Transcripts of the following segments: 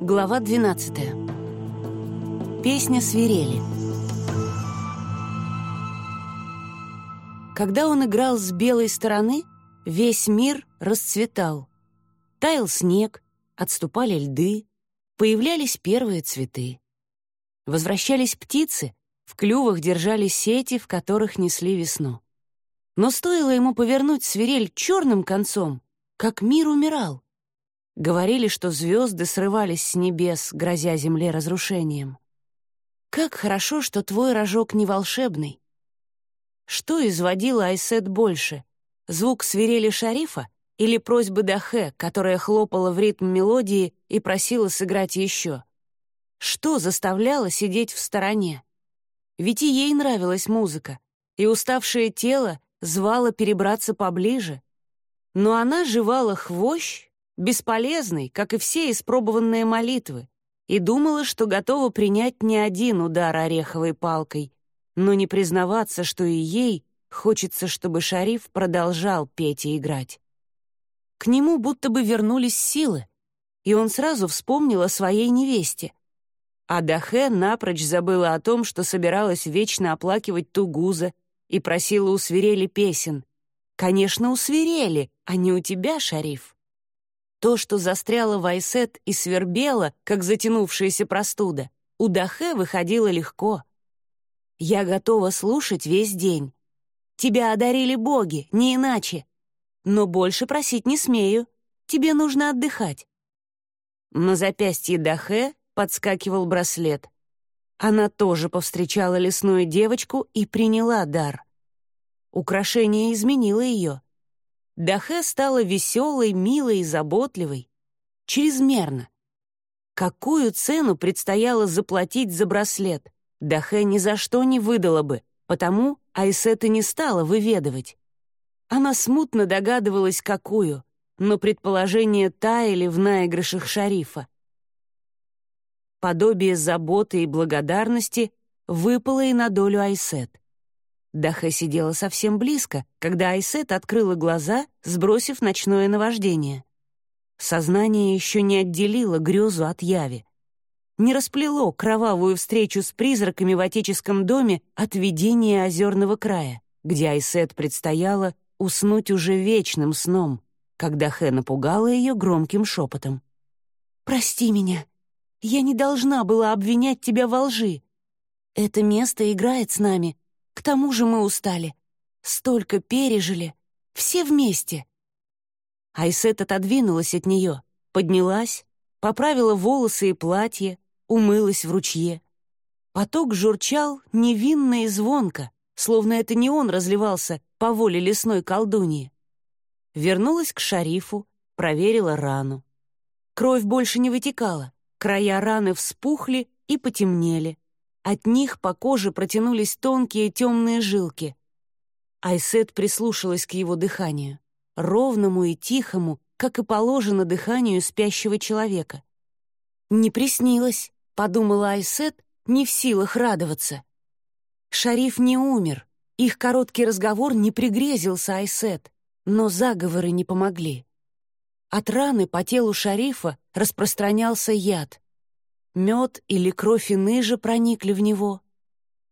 Глава 12. Песня свирели. Когда он играл с белой стороны, весь мир расцветал. Таял снег, отступали льды, появлялись первые цветы. Возвращались птицы, в клювах держали сети, в которых несли весну. Но стоило ему повернуть свирель черным концом, как мир умирал. Говорили, что звезды срывались с небес, грозя земле разрушением. Как хорошо, что твой рожок не волшебный. Что изводило Айсет больше? Звук свирели шарифа или просьбы Дахе, которая хлопала в ритм мелодии и просила сыграть еще? Что заставляло сидеть в стороне? Ведь и ей нравилась музыка, и уставшее тело звало перебраться поближе. Но она жевала хвощ бесполезной, как и все испробованные молитвы, и думала, что готова принять не один удар ореховой палкой, но не признаваться, что и ей хочется, чтобы шариф продолжал петь и играть. К нему будто бы вернулись силы, и он сразу вспомнил о своей невесте. А Дахе напрочь забыла о том, что собиралась вечно оплакивать Тугуза и просила у свирели песен. Конечно, у свирели, а не у тебя, шариф. То, что застряло в Айсет и свербело, как затянувшаяся простуда, у Дахе выходило легко. «Я готова слушать весь день. Тебя одарили боги, не иначе. Но больше просить не смею. Тебе нужно отдыхать». На запястье Дахе подскакивал браслет. Она тоже повстречала лесную девочку и приняла дар. Украшение изменило ее — Дахе стала веселой, милой и заботливой. Чрезмерно. Какую цену предстояло заплатить за браслет, Дахе ни за что не выдала бы, потому Айсета не стала выведывать. Она смутно догадывалась, какую, но предположения таяли в наигрышах шарифа. Подобие заботы и благодарности выпало и на долю Айсет. Даха сидела совсем близко, когда Айсет открыла глаза, сбросив ночное наваждение. Сознание еще не отделило грезу от яви. Не расплело кровавую встречу с призраками в отеческом доме от видения озерного края, где Айсет предстояло уснуть уже вечным сном, когда Хэ напугала ее громким шепотом. «Прости меня. Я не должна была обвинять тебя во лжи. Это место играет с нами, к тому же мы устали. Столько пережили. Все вместе. Айсет отодвинулась от нее, поднялась, поправила волосы и платье, умылась в ручье. Поток журчал невинно и звонко, словно это не он разливался по воле лесной колдуньи. Вернулась к шарифу, проверила рану. Кровь больше не вытекала, края раны вспухли и потемнели. От них по коже протянулись тонкие темные жилки. Айсет прислушалась к его дыханию, ровному и тихому, как и положено дыханию спящего человека. «Не приснилось», — подумала Айсет, не в силах радоваться. Шариф не умер, их короткий разговор не пригрезился Айсет, но заговоры не помогли. От раны по телу шарифа распространялся яд. Мед или кровь Иныжа проникли в него?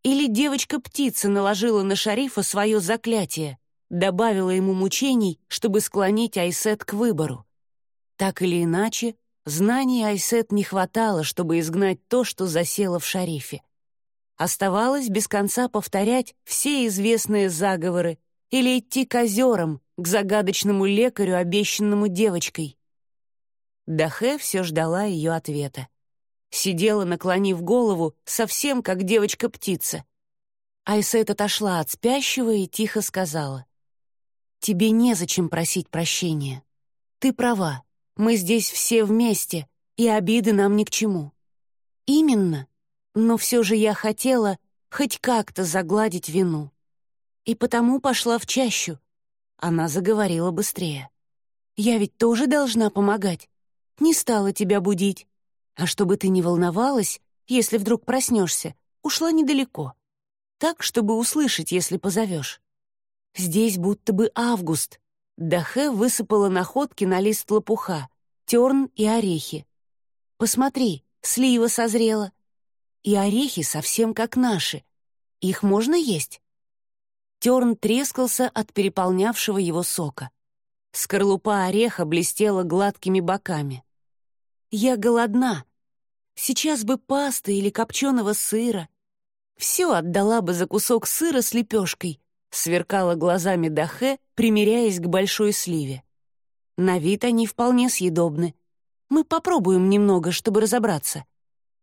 Или девочка-птица наложила на шарифа свое заклятие, добавила ему мучений, чтобы склонить Айсет к выбору? Так или иначе, знаний Айсет не хватало, чтобы изгнать то, что засело в шарифе. Оставалось без конца повторять все известные заговоры или идти к озерам, к загадочному лекарю, обещанному девочкой. Дахе все ждала ее ответа. Сидела, наклонив голову, совсем как девочка-птица. Айсет отошла от спящего и тихо сказала. «Тебе незачем просить прощения. Ты права, мы здесь все вместе, и обиды нам ни к чему». «Именно, но все же я хотела хоть как-то загладить вину. И потому пошла в чащу». Она заговорила быстрее. «Я ведь тоже должна помогать. Не стала тебя будить. А чтобы ты не волновалась, если вдруг проснешься, ушла недалеко. Так, чтобы услышать, если позовешь. Здесь будто бы август. Дахе высыпала находки на лист лопуха, терн и орехи. Посмотри, слива созрела. И орехи совсем как наши. Их можно есть?» Терн трескался от переполнявшего его сока. Скорлупа ореха блестела гладкими боками. «Я голодна. Сейчас бы пасты или копченого сыра. Все отдала бы за кусок сыра с лепешкой», сверкала глазами Дахе, примиряясь к большой сливе. На вид они вполне съедобны. Мы попробуем немного, чтобы разобраться.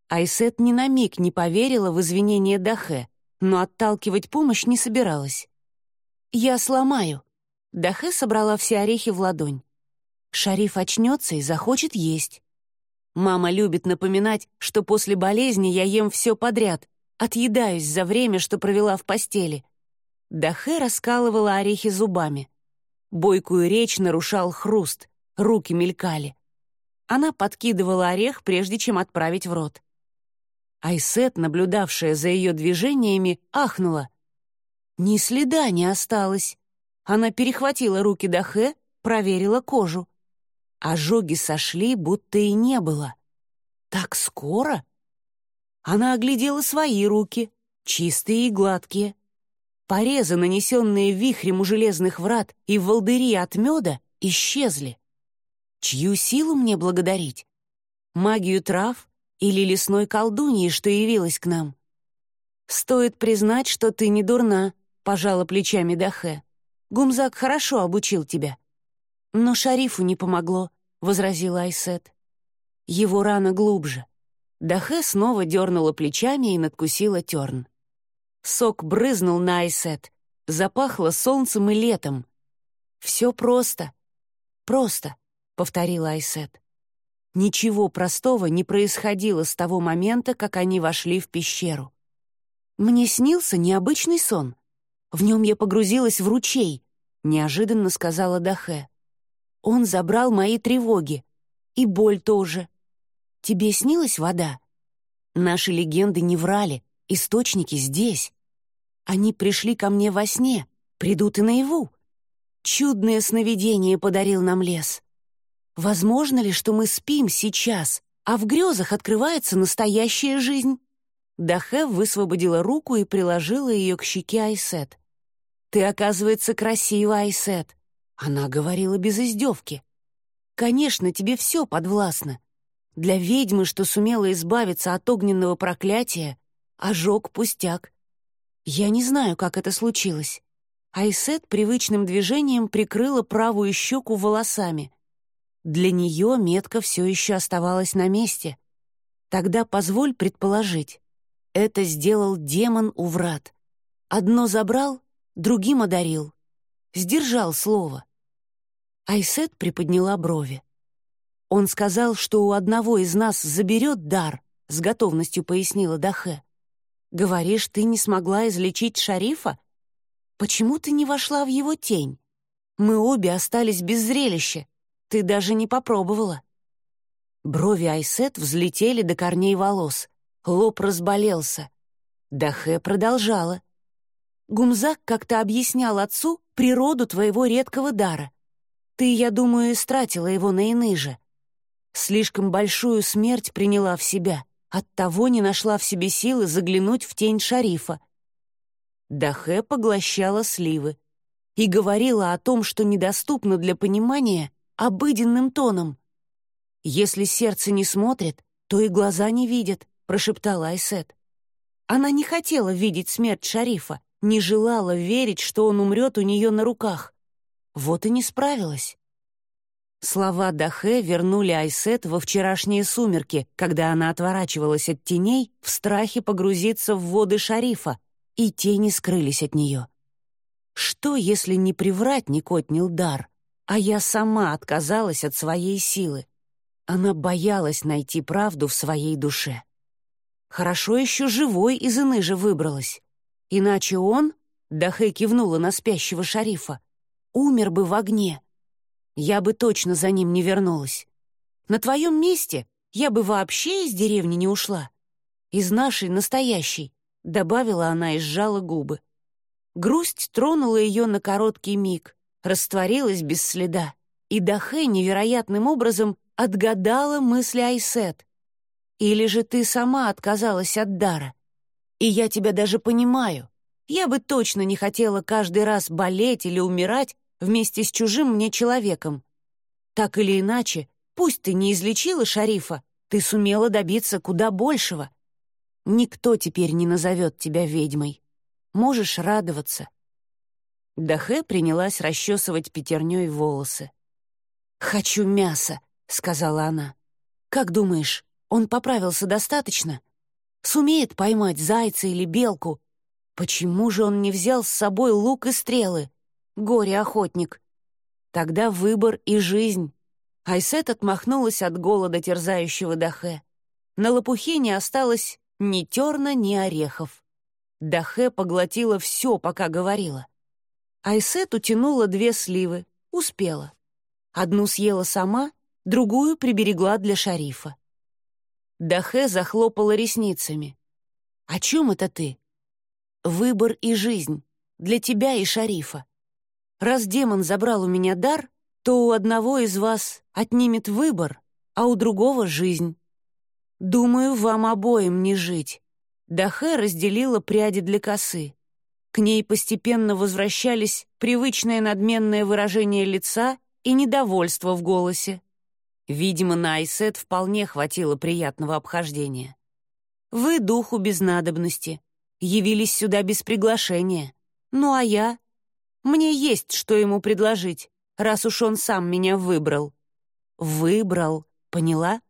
Айсет ни на миг не поверила в извинения Дахе, но отталкивать помощь не собиралась. «Я сломаю». Дахе собрала все орехи в ладонь. Шариф очнется и захочет есть. Мама любит напоминать, что после болезни я ем все подряд, отъедаюсь за время, что провела в постели. Дахе раскалывала орехи зубами. Бойкую речь нарушал хруст, руки мелькали. Она подкидывала орех, прежде чем отправить в рот. Айсет, наблюдавшая за ее движениями, ахнула. Ни следа не осталось. Она перехватила руки Дахе, проверила кожу. Ожоги сошли, будто и не было. Так скоро? Она оглядела свои руки, чистые и гладкие. Порезы, нанесенные вихрем у железных врат и волдыри от меда, исчезли. Чью силу мне благодарить? Магию трав или лесной колдуньи, что явилась к нам? Стоит признать, что ты не дурна, пожала плечами Дахе. Гумзак хорошо обучил тебя. Но шарифу не помогло, возразила Айсет. Его рана глубже. Дахе снова дернула плечами и надкусила терн. Сок брызнул на Айсет. Запахло солнцем и летом. «Все просто. Просто», — повторила Айсет. Ничего простого не происходило с того момента, как они вошли в пещеру. «Мне снился необычный сон. В нем я погрузилась в ручей», — неожиданно сказала Дахе. «Он забрал мои тревоги. И боль тоже. Тебе снилась вода? Наши легенды не врали. Источники здесь. Они пришли ко мне во сне, придут и наяву. Чудное сновидение подарил нам лес. Возможно ли, что мы спим сейчас, а в грезах открывается настоящая жизнь?» Дахе высвободила руку и приложила ее к щеке Айсет. «Ты, оказывается, красива, Айсет!» Она говорила без издевки. «Конечно, тебе все подвластно. Для ведьмы, что сумела избавиться от огненного проклятия, ожог пустяк. Я не знаю, как это случилось. Айсет привычным движением прикрыла правую щеку волосами. Для нее метка все еще оставалась на месте. Тогда позволь предположить. Это сделал демон у врат. Одно забрал, другим одарил. Сдержал слово. Айсет приподняла брови. «Он сказал, что у одного из нас заберет дар», — с готовностью пояснила Дахе. «Говоришь, ты не смогла излечить шарифа? Почему ты не вошла в его тень? Мы обе остались без зрелища. Ты даже не попробовала». Брови Айсет взлетели до корней волос. Лоб разболелся. Дахе продолжала. «Гумзак как-то объяснял отцу природу твоего редкого дара. Ты, я думаю, истратила его на иныже. Слишком большую смерть приняла в себя, оттого не нашла в себе силы заглянуть в тень шарифа. Дахе поглощала сливы и говорила о том, что недоступно для понимания обыденным тоном. «Если сердце не смотрит, то и глаза не видят», — прошептала Айсет. Она не хотела видеть смерть шарифа, не желала верить, что он умрет у нее на руках. Вот и не справилась. Слова Дахе вернули Айсет во вчерашние сумерки, когда она отворачивалась от теней в страхе погрузиться в воды шарифа, и тени скрылись от нее. Что, если не привратник отнял дар, а я сама отказалась от своей силы? Она боялась найти правду в своей душе. Хорошо еще живой из Иныжа выбралась. Иначе он, Дахе кивнула на спящего шарифа, умер бы в огне — я бы точно за ним не вернулась. На твоем месте я бы вообще из деревни не ушла. Из нашей настоящей, — добавила она и сжала губы. Грусть тронула ее на короткий миг, растворилась без следа, и Дахе невероятным образом отгадала мысли Айсет, Или же ты сама отказалась от дара? И я тебя даже понимаю. Я бы точно не хотела каждый раз болеть или умирать вместе с чужим мне человеком. Так или иначе, пусть ты не излечила шарифа, ты сумела добиться куда большего. Никто теперь не назовет тебя ведьмой. Можешь радоваться. Дахе принялась расчесывать пятерней волосы. «Хочу мяса», — сказала она. «Как думаешь, он поправился достаточно? Сумеет поймать зайца или белку? Почему же он не взял с собой лук и стрелы? Горе-охотник. Тогда выбор и жизнь. Айсет отмахнулась от голода терзающего Дахе. На лопухе не осталось ни терна, ни орехов. Дахе поглотила все, пока говорила. Айсет утянула две сливы, успела. Одну съела сама, другую приберегла для шарифа. Дахе захлопала ресницами. «О чем это ты?» «Выбор и жизнь. Для тебя и шарифа. Раз демон забрал у меня дар, то у одного из вас отнимет выбор, а у другого — жизнь. Думаю, вам обоим не жить». Дахе разделила пряди для косы. К ней постепенно возвращались привычное надменное выражение лица и недовольство в голосе. Видимо, на Айсет вполне хватило приятного обхождения. «Вы духу без надобности. Явились сюда без приглашения. Ну а я? Мне есть, что ему предложить, раз уж он сам меня выбрал». «Выбрал, поняла?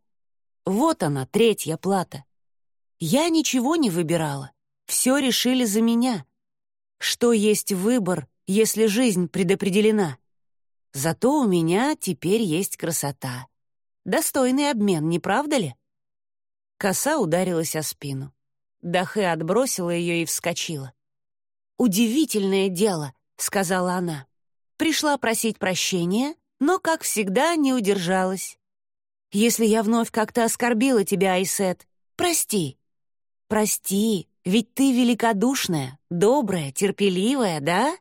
Вот она, третья плата. Я ничего не выбирала. Все решили за меня. Что есть выбор, если жизнь предопределена? Зато у меня теперь есть красота». Достойный обмен, не правда ли?» Коса ударилась о спину. Дахе отбросила ее и вскочила. «Удивительное дело», — сказала она. «Пришла просить прощения, но, как всегда, не удержалась. Если я вновь как-то оскорбила тебя, Айсет, прости. Прости, ведь ты великодушная, добрая, терпеливая, да?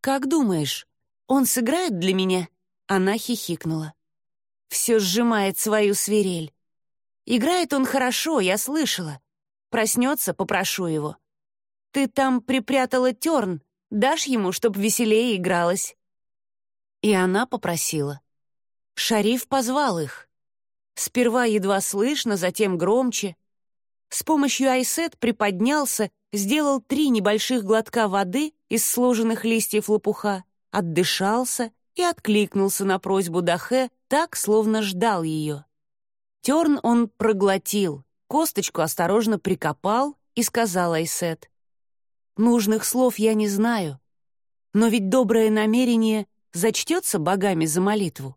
Как думаешь, он сыграет для меня?» Она хихикнула все сжимает свою свирель. Играет он хорошо, я слышала. Проснется, попрошу его. Ты там припрятала терн, дашь ему, чтоб веселее игралась. И она попросила. Шариф позвал их. Сперва едва слышно, затем громче. С помощью айсет приподнялся, сделал три небольших глотка воды из сложенных листьев лопуха, отдышался и откликнулся на просьбу Дахе так, словно ждал ее. Терн он проглотил, косточку осторожно прикопал и сказал Айсет. «Нужных слов я не знаю, но ведь доброе намерение зачтется богами за молитву.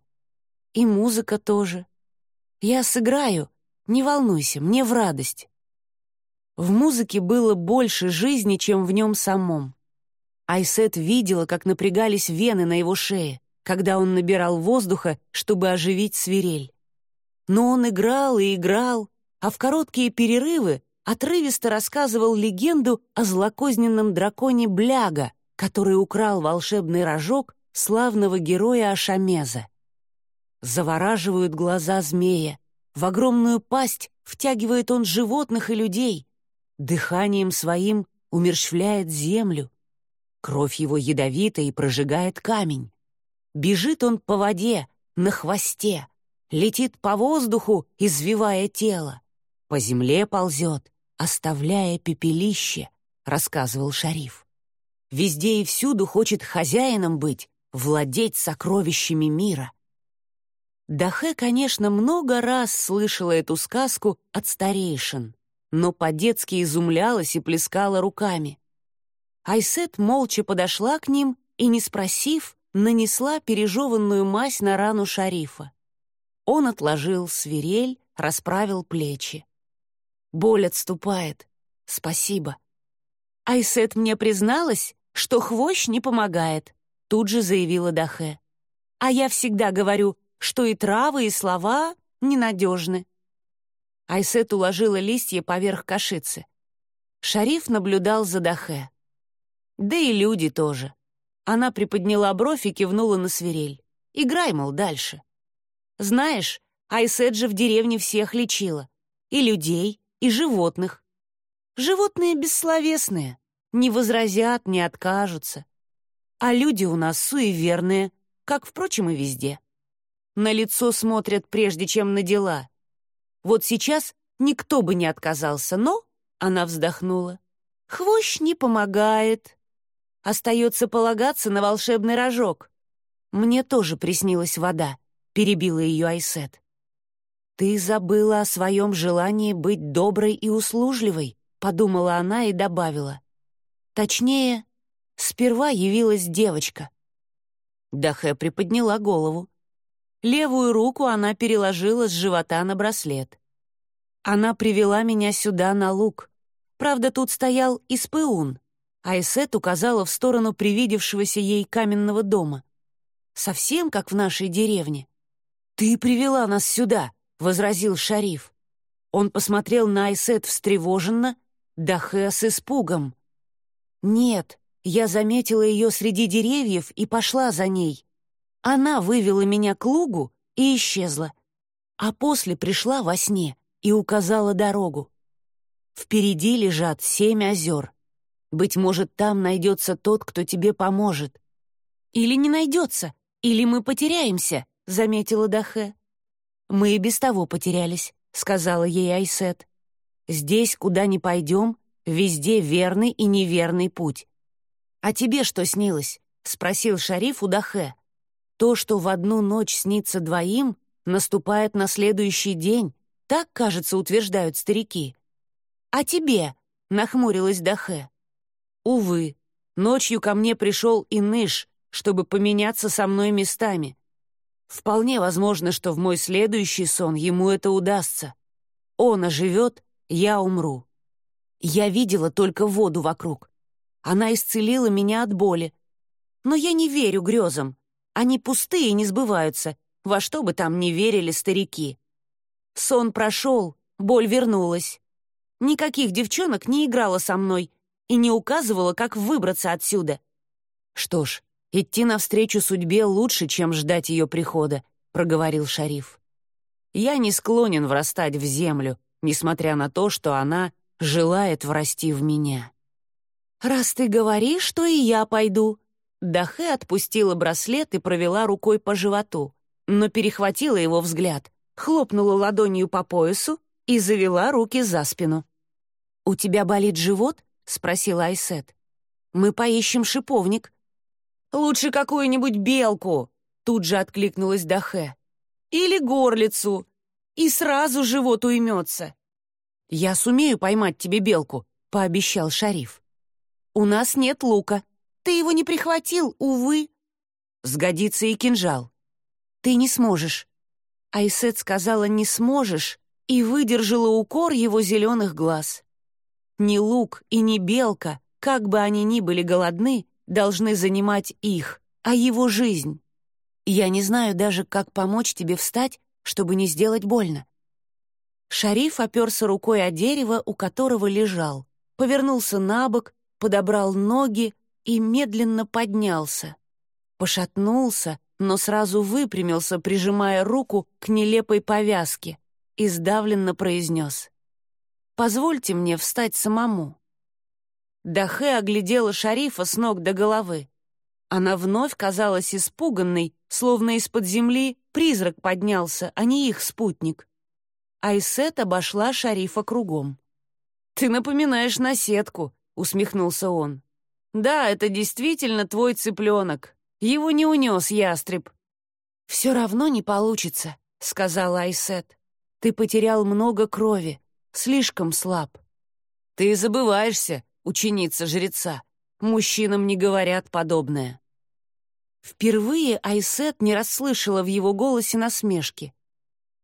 И музыка тоже. Я сыграю, не волнуйся, мне в радость». В музыке было больше жизни, чем в нем самом. Айсет видела, как напрягались вены на его шее, когда он набирал воздуха, чтобы оживить свирель. Но он играл и играл, а в короткие перерывы отрывисто рассказывал легенду о злокозненном драконе Бляга, который украл волшебный рожок славного героя Ашамеза. Завораживают глаза змея, в огромную пасть втягивает он животных и людей, дыханием своим умерщвляет землю, кровь его ядовита и прожигает камень. Бежит он по воде, на хвосте, летит по воздуху, извивая тело, по земле ползет, оставляя пепелище, рассказывал шариф. Везде и всюду хочет хозяином быть, владеть сокровищами мира. Дахе, конечно, много раз слышала эту сказку от старейшин, но по-детски изумлялась и плескала руками. Айсет молча подошла к ним и, не спросив, нанесла пережеванную мазь на рану шарифа. Он отложил свирель, расправил плечи. Боль отступает. Спасибо. Айсет мне призналась, что хвощ не помогает, тут же заявила Дахе. А я всегда говорю, что и травы, и слова ненадежны. Айсет уложила листья поверх кашицы. Шариф наблюдал за Дахе. Да и люди тоже. Она приподняла бровь и кивнула на свирель. «Играй, мол, дальше». «Знаешь, Айсет же в деревне всех лечила. и людей, и животных. Животные бессловесные, не возразят, не откажутся. А люди у нас суеверные, как, впрочем, и везде. На лицо смотрят, прежде чем на дела. Вот сейчас никто бы не отказался, но, она вздохнула, хвощ не помогает. Остается полагаться на волшебный рожок. Мне тоже приснилась вода, перебила ее Айсет. Ты забыла о своем желании быть доброй и услужливой, подумала она и добавила. Точнее, сперва явилась девочка. Дахе приподняла голову. Левую руку она переложила с живота на браслет. Она привела меня сюда на луг. Правда, тут стоял Испеун, а Эсет указала в сторону привидевшегося ей каменного дома. Совсем как в нашей деревне. «Ты привела нас сюда», — возразил шариф. Он посмотрел на Айсет встревоженно, Дахе с испугом. «Нет, я заметила ее среди деревьев и пошла за ней. Она вывела меня к лугу и исчезла. А после пришла во сне и указала дорогу. Впереди лежат семь озер. Быть может, там найдется тот, кто тебе поможет. Или не найдется, или мы потеряемся, — заметила Дахе. Мы и без того потерялись, — сказала ей Айсет. Здесь, куда ни пойдем, везде верный и неверный путь. «А тебе что снилось?» — спросил шариф у Дахе. То, что в одну ночь снится двоим, наступает на следующий день, так, кажется, утверждают старики. «А тебе?» — нахмурилась Дахе. «Увы, ночью ко мне пришел Иныш, чтобы поменяться со мной местами. Вполне возможно, что в мой следующий сон ему это удастся. Он оживет, я умру. Я видела только воду вокруг. Она исцелила меня от боли. Но я не верю грезам. Они пустые и не сбываются, во что бы там ни верили старики. Сон прошел, боль вернулась. Никаких девчонок не играла со мной и не указывала, как выбраться отсюда. Что ж, идти навстречу судьбе лучше, чем ждать ее прихода, проговорил шариф. Я не склонен врастать в землю, несмотря на то, что она желает врасти в меня. «Раз ты говоришь, то и я пойду», Дахе отпустила браслет и провела рукой по животу, но перехватила его взгляд, хлопнула ладонью по поясу и завела руки за спину. «У тебя болит живот?» — спросила Айсет. «Мы поищем шиповник». «Лучше какую-нибудь белку!» — тут же откликнулась Дахе. «Или горлицу, и сразу живот уймется». «Я сумею поймать тебе белку», — пообещал шариф. «У нас нет лука», ты его не прихватил, увы. Сгодится и кинжал. Ты не сможешь. Айсет сказала «не сможешь» и выдержала укор его зеленых глаз. Ни лук и ни белка, как бы они ни были голодны, должны занимать их, а его жизнь. Я не знаю даже, как помочь тебе встать, чтобы не сделать больно. Шариф оперся рукой о дерево, у которого лежал, повернулся на бок, подобрал ноги, и медленно поднялся. Пошатнулся, но сразу выпрямился, прижимая руку к нелепой повязке, и сдавленно произнес. «Позвольте мне встать самому». Дахе оглядела шарифа с ног до головы. Она вновь казалась испуганной, словно из-под земли призрак поднялся, а не их спутник. Айсет обошла шарифа кругом. «Ты напоминаешь наседку», — усмехнулся он. Да, это действительно твой цыпленок. Его не унес ястреб. «Все равно не получится», — сказала Айсет. «Ты потерял много крови, слишком слаб». «Ты забываешься, ученица жреца. Мужчинам не говорят подобное». Впервые Айсет не расслышала в его голосе насмешки.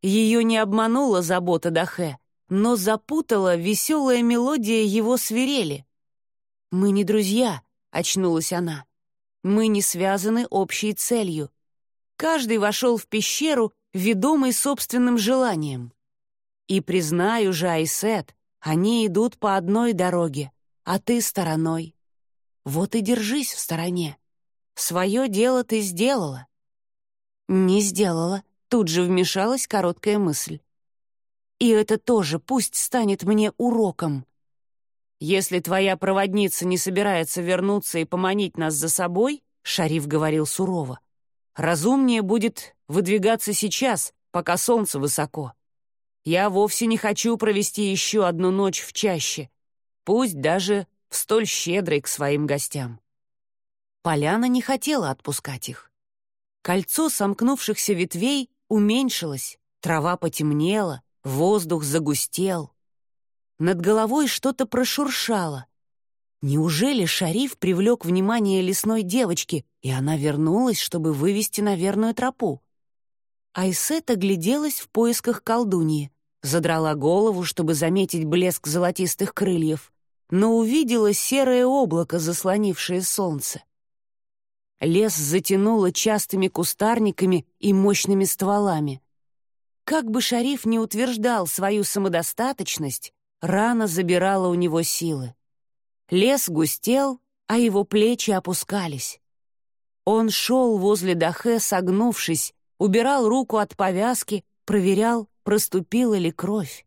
Ее не обманула забота Дахе, но запутала веселая мелодия его свирели. «Мы не друзья», — очнулась она. «Мы не связаны общей целью. Каждый вошел в пещеру, ведомый собственным желанием. И, признаю же, Айсет, они идут по одной дороге, а ты стороной. Вот и держись в стороне. Свое дело ты сделала». «Не сделала», — тут же вмешалась короткая мысль. И это тоже пусть станет мне уроком. Если твоя проводница не собирается вернуться и поманить нас за собой, Шариф говорил сурово, разумнее будет выдвигаться сейчас, пока солнце высоко. Я вовсе не хочу провести еще одну ночь в чаще, пусть даже в столь щедрой к своим гостям. Поляна не хотела отпускать их. Кольцо сомкнувшихся ветвей уменьшилось, трава потемнела, воздух загустел. Над головой что-то прошуршало. Неужели шариф привлек внимание лесной девочки, и она вернулась, чтобы вывести на верную тропу? Айсет огляделась в поисках колдуньи, задрала голову, чтобы заметить блеск золотистых крыльев, но увидела серое облако, заслонившее солнце. Лес затянуло частыми кустарниками и мощными стволами. Как бы шариф не утверждал свою самодостаточность, рана забирала у него силы. Лес густел, а его плечи опускались. Он шел возле Дахе, согнувшись, убирал руку от повязки, проверял, проступила ли кровь.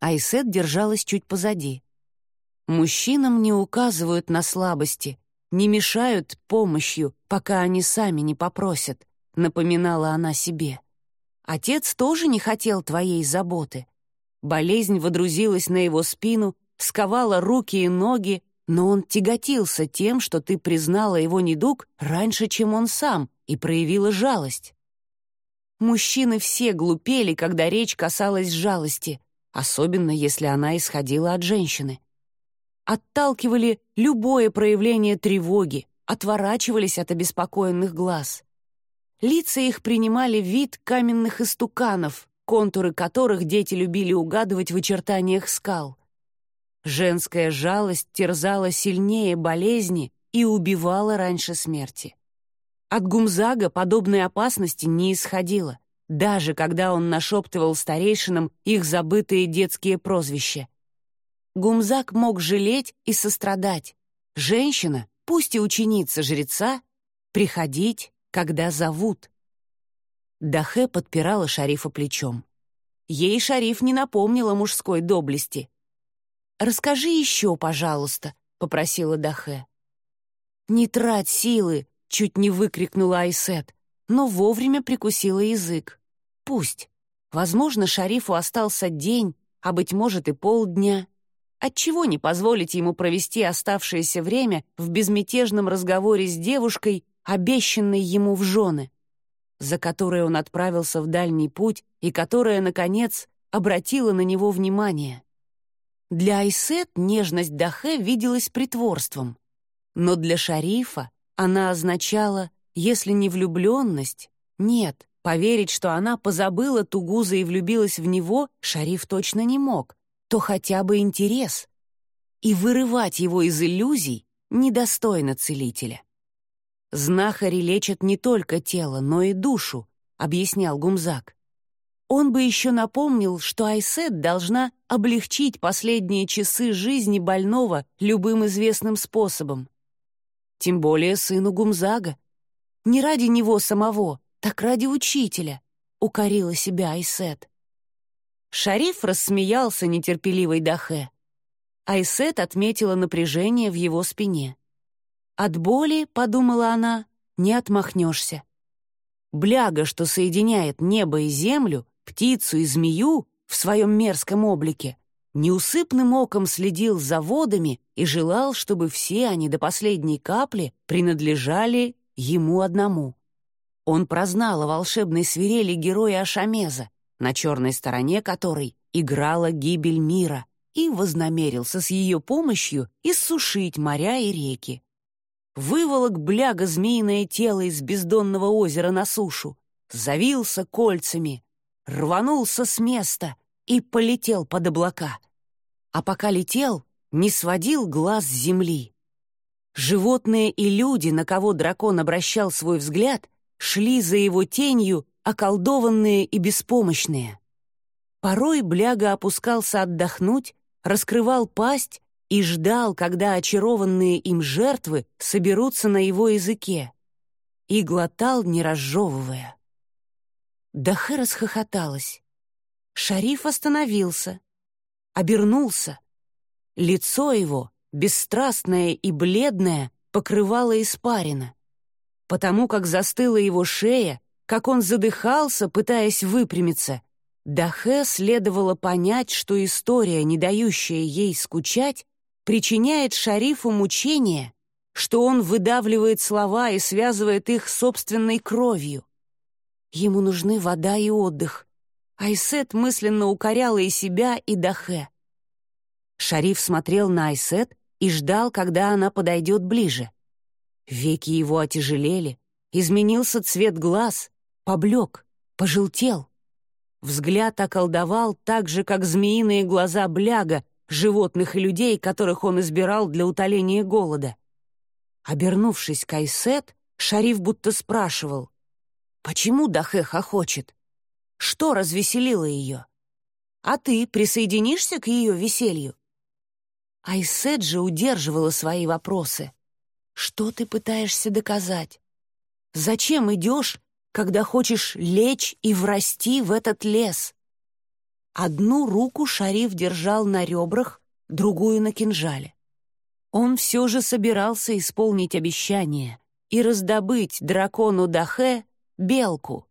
Айсет держалась чуть позади. Мужчинам не указывают на слабости, не мешают помощью, пока они сами не попросят, напоминала она себе. Отец тоже не хотел твоей заботы. Болезнь водрузилась на его спину, сковала руки и ноги, но он тяготился тем, что ты признала его недуг раньше, чем он сам, и проявила жалость. Мужчины все глупели, когда речь касалась жалости, особенно если она исходила от женщины отталкивали любое проявление тревоги, отворачивались от обеспокоенных глаз. Лица их принимали вид каменных истуканов, контуры которых дети любили угадывать в очертаниях скал. Женская жалость терзала сильнее болезни и убивала раньше смерти. От Гумзага подобной опасности не исходило, даже когда он нашептывал старейшинам их забытые детские прозвища — Гумзак мог жалеть и сострадать. Женщина, пусть и ученица жреца, приходить, когда зовут. Дахе подпирала шарифа плечом. Ей шариф не напомнила мужской доблести. «Расскажи еще, пожалуйста», — попросила Дахе. «Не трать силы!» — чуть не выкрикнула Айсет, но вовремя прикусила язык. «Пусть. Возможно, шарифу остался день, а, быть может, и полдня. Отчего не позволить ему провести оставшееся время в безмятежном разговоре с девушкой, обещанной ему в жены, за которой он отправился в дальний путь и которая, наконец, обратила на него внимание. Для Айсет нежность Дахе виделась притворством, но для шарифа она означала, если не влюбленность, нет, поверить, что она позабыла Тугуза и влюбилась в него, шариф точно не мог, то хотя бы интерес. И вырывать его из иллюзий недостойно целителя. «Знахари лечат не только тело, но и душу», — объяснял Гумзак. Он бы еще напомнил, что Айсет должна облегчить последние часы жизни больного любым известным способом. Тем более сыну Гумзага. Не ради него самого, так ради учителя, — укорила себя Айсет. Шариф рассмеялся нетерпеливой Дахе. Айсет отметила напряжение в его спине. «От боли, — подумала она, — не отмахнешься. Бляга, что соединяет небо и землю, птицу и змею в своем мерзком облике, неусыпным оком следил за водами и желал, чтобы все они до последней капли принадлежали ему одному. Он прознал о волшебной свирели героя Ашамеза, на черной стороне которой играла гибель мира, и вознамерился с ее помощью иссушить моря и реки. Выволок бляга змеиное тело из бездонного озера на сушу, завился кольцами, рванулся с места и полетел под облака. А пока летел, не сводил глаз с земли. Животные и люди, на кого дракон обращал свой взгляд, шли за его тенью околдованные и беспомощные. Порой Бляга опускался отдохнуть, раскрывал пасть и ждал, когда очарованные им жертвы соберутся на его языке. И глотал, не разжевывая. Дахе расхохоталась. Шариф остановился, обернулся. Лицо его, бесстрастное и бледное, покрывало испарина. Потому как застыла его шея, как он задыхался, пытаясь выпрямиться, Дахе следовало понять, что история, не дающая ей скучать, причиняет шарифу мучения, что он выдавливает слова и связывает их собственной кровью. Ему нужны вода и отдых. Айсет мысленно укоряла и себя, и Дахе. Шариф смотрел на Айсет и ждал, когда она подойдет ближе. Веки его отяжелели, изменился цвет глаз, поблек, пожелтел. Взгляд околдовал так же, как змеиные глаза бляга, животных и людей, которых он избирал для утоления голода. Обернувшись к Айсет, Шариф будто спрашивал, «Почему Дахе хохочет? Что развеселило ее? А ты присоединишься к ее веселью?» Айсет же удерживала свои вопросы. «Что ты пытаешься доказать? Зачем идешь когда хочешь лечь и врасти в этот лес. Одну руку шариф держал на ребрах, другую на кинжале. Он все же собирался исполнить обещание и раздобыть дракону Дахе белку.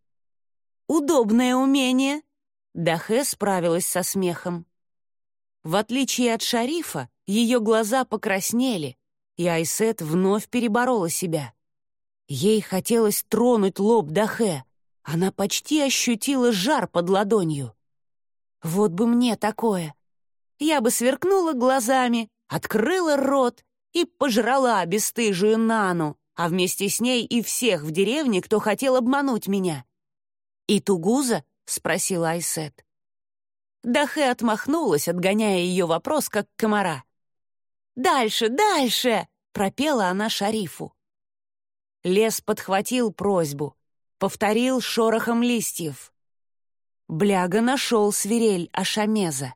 «Удобное умение!» Дахе справилась со смехом. В отличие от шарифа, ее глаза покраснели, и Айсет вновь переборола себя. Ей хотелось тронуть лоб Дахе. Она почти ощутила жар под ладонью. Вот бы мне такое. Я бы сверкнула глазами, открыла рот и пожрала бесстыжую Нану, а вместе с ней и всех в деревне, кто хотел обмануть меня. «И Тугуза?» — спросила Айсет. Дахе отмахнулась, отгоняя ее вопрос, как комара. «Дальше, дальше!» — пропела она шарифу. Лес подхватил просьбу, повторил шорохом листьев. Бляга нашел свирель Ашамеза,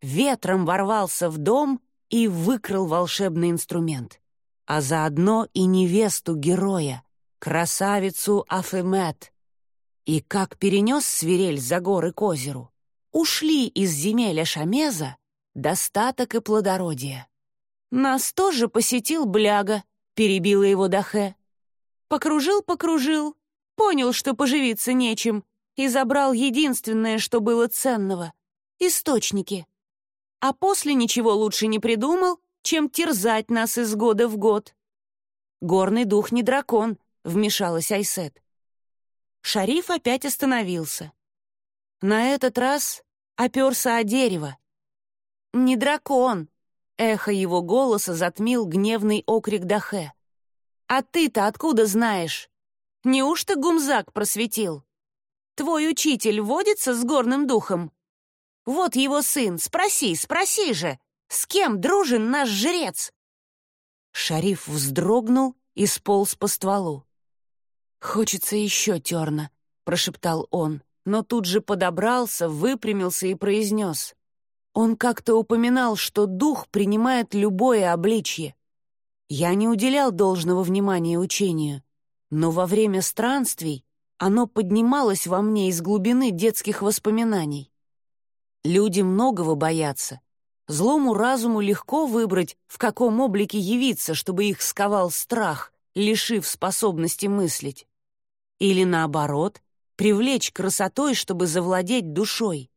ветром ворвался в дом и выкрал волшебный инструмент, а заодно и невесту героя, красавицу Афемет. И как перенес свирель за горы к озеру, ушли из земель Ашамеза достаток и плодородие. «Нас тоже посетил Бляга», — перебила его Дахе. Покружил-покружил, понял, что поживиться нечем, и забрал единственное, что было ценного — источники. А после ничего лучше не придумал, чем терзать нас из года в год. «Горный дух не дракон», — вмешалась Айсет. Шариф опять остановился. На этот раз оперся о дерево. «Не дракон!» — эхо его голоса затмил гневный окрик Дахе. «А ты-то откуда знаешь? Неужто Гумзак просветил? Твой учитель водится с горным духом? Вот его сын, спроси, спроси же, с кем дружен наш жрец?» Шариф вздрогнул и сполз по стволу. «Хочется еще терна», — прошептал он, но тут же подобрался, выпрямился и произнес. Он как-то упоминал, что дух принимает любое обличье. Я не уделял должного внимания учению, но во время странствий оно поднималось во мне из глубины детских воспоминаний. Люди многого боятся. Злому разуму легко выбрать, в каком облике явиться, чтобы их сковал страх, лишив способности мыслить. Или наоборот, привлечь красотой, чтобы завладеть душой.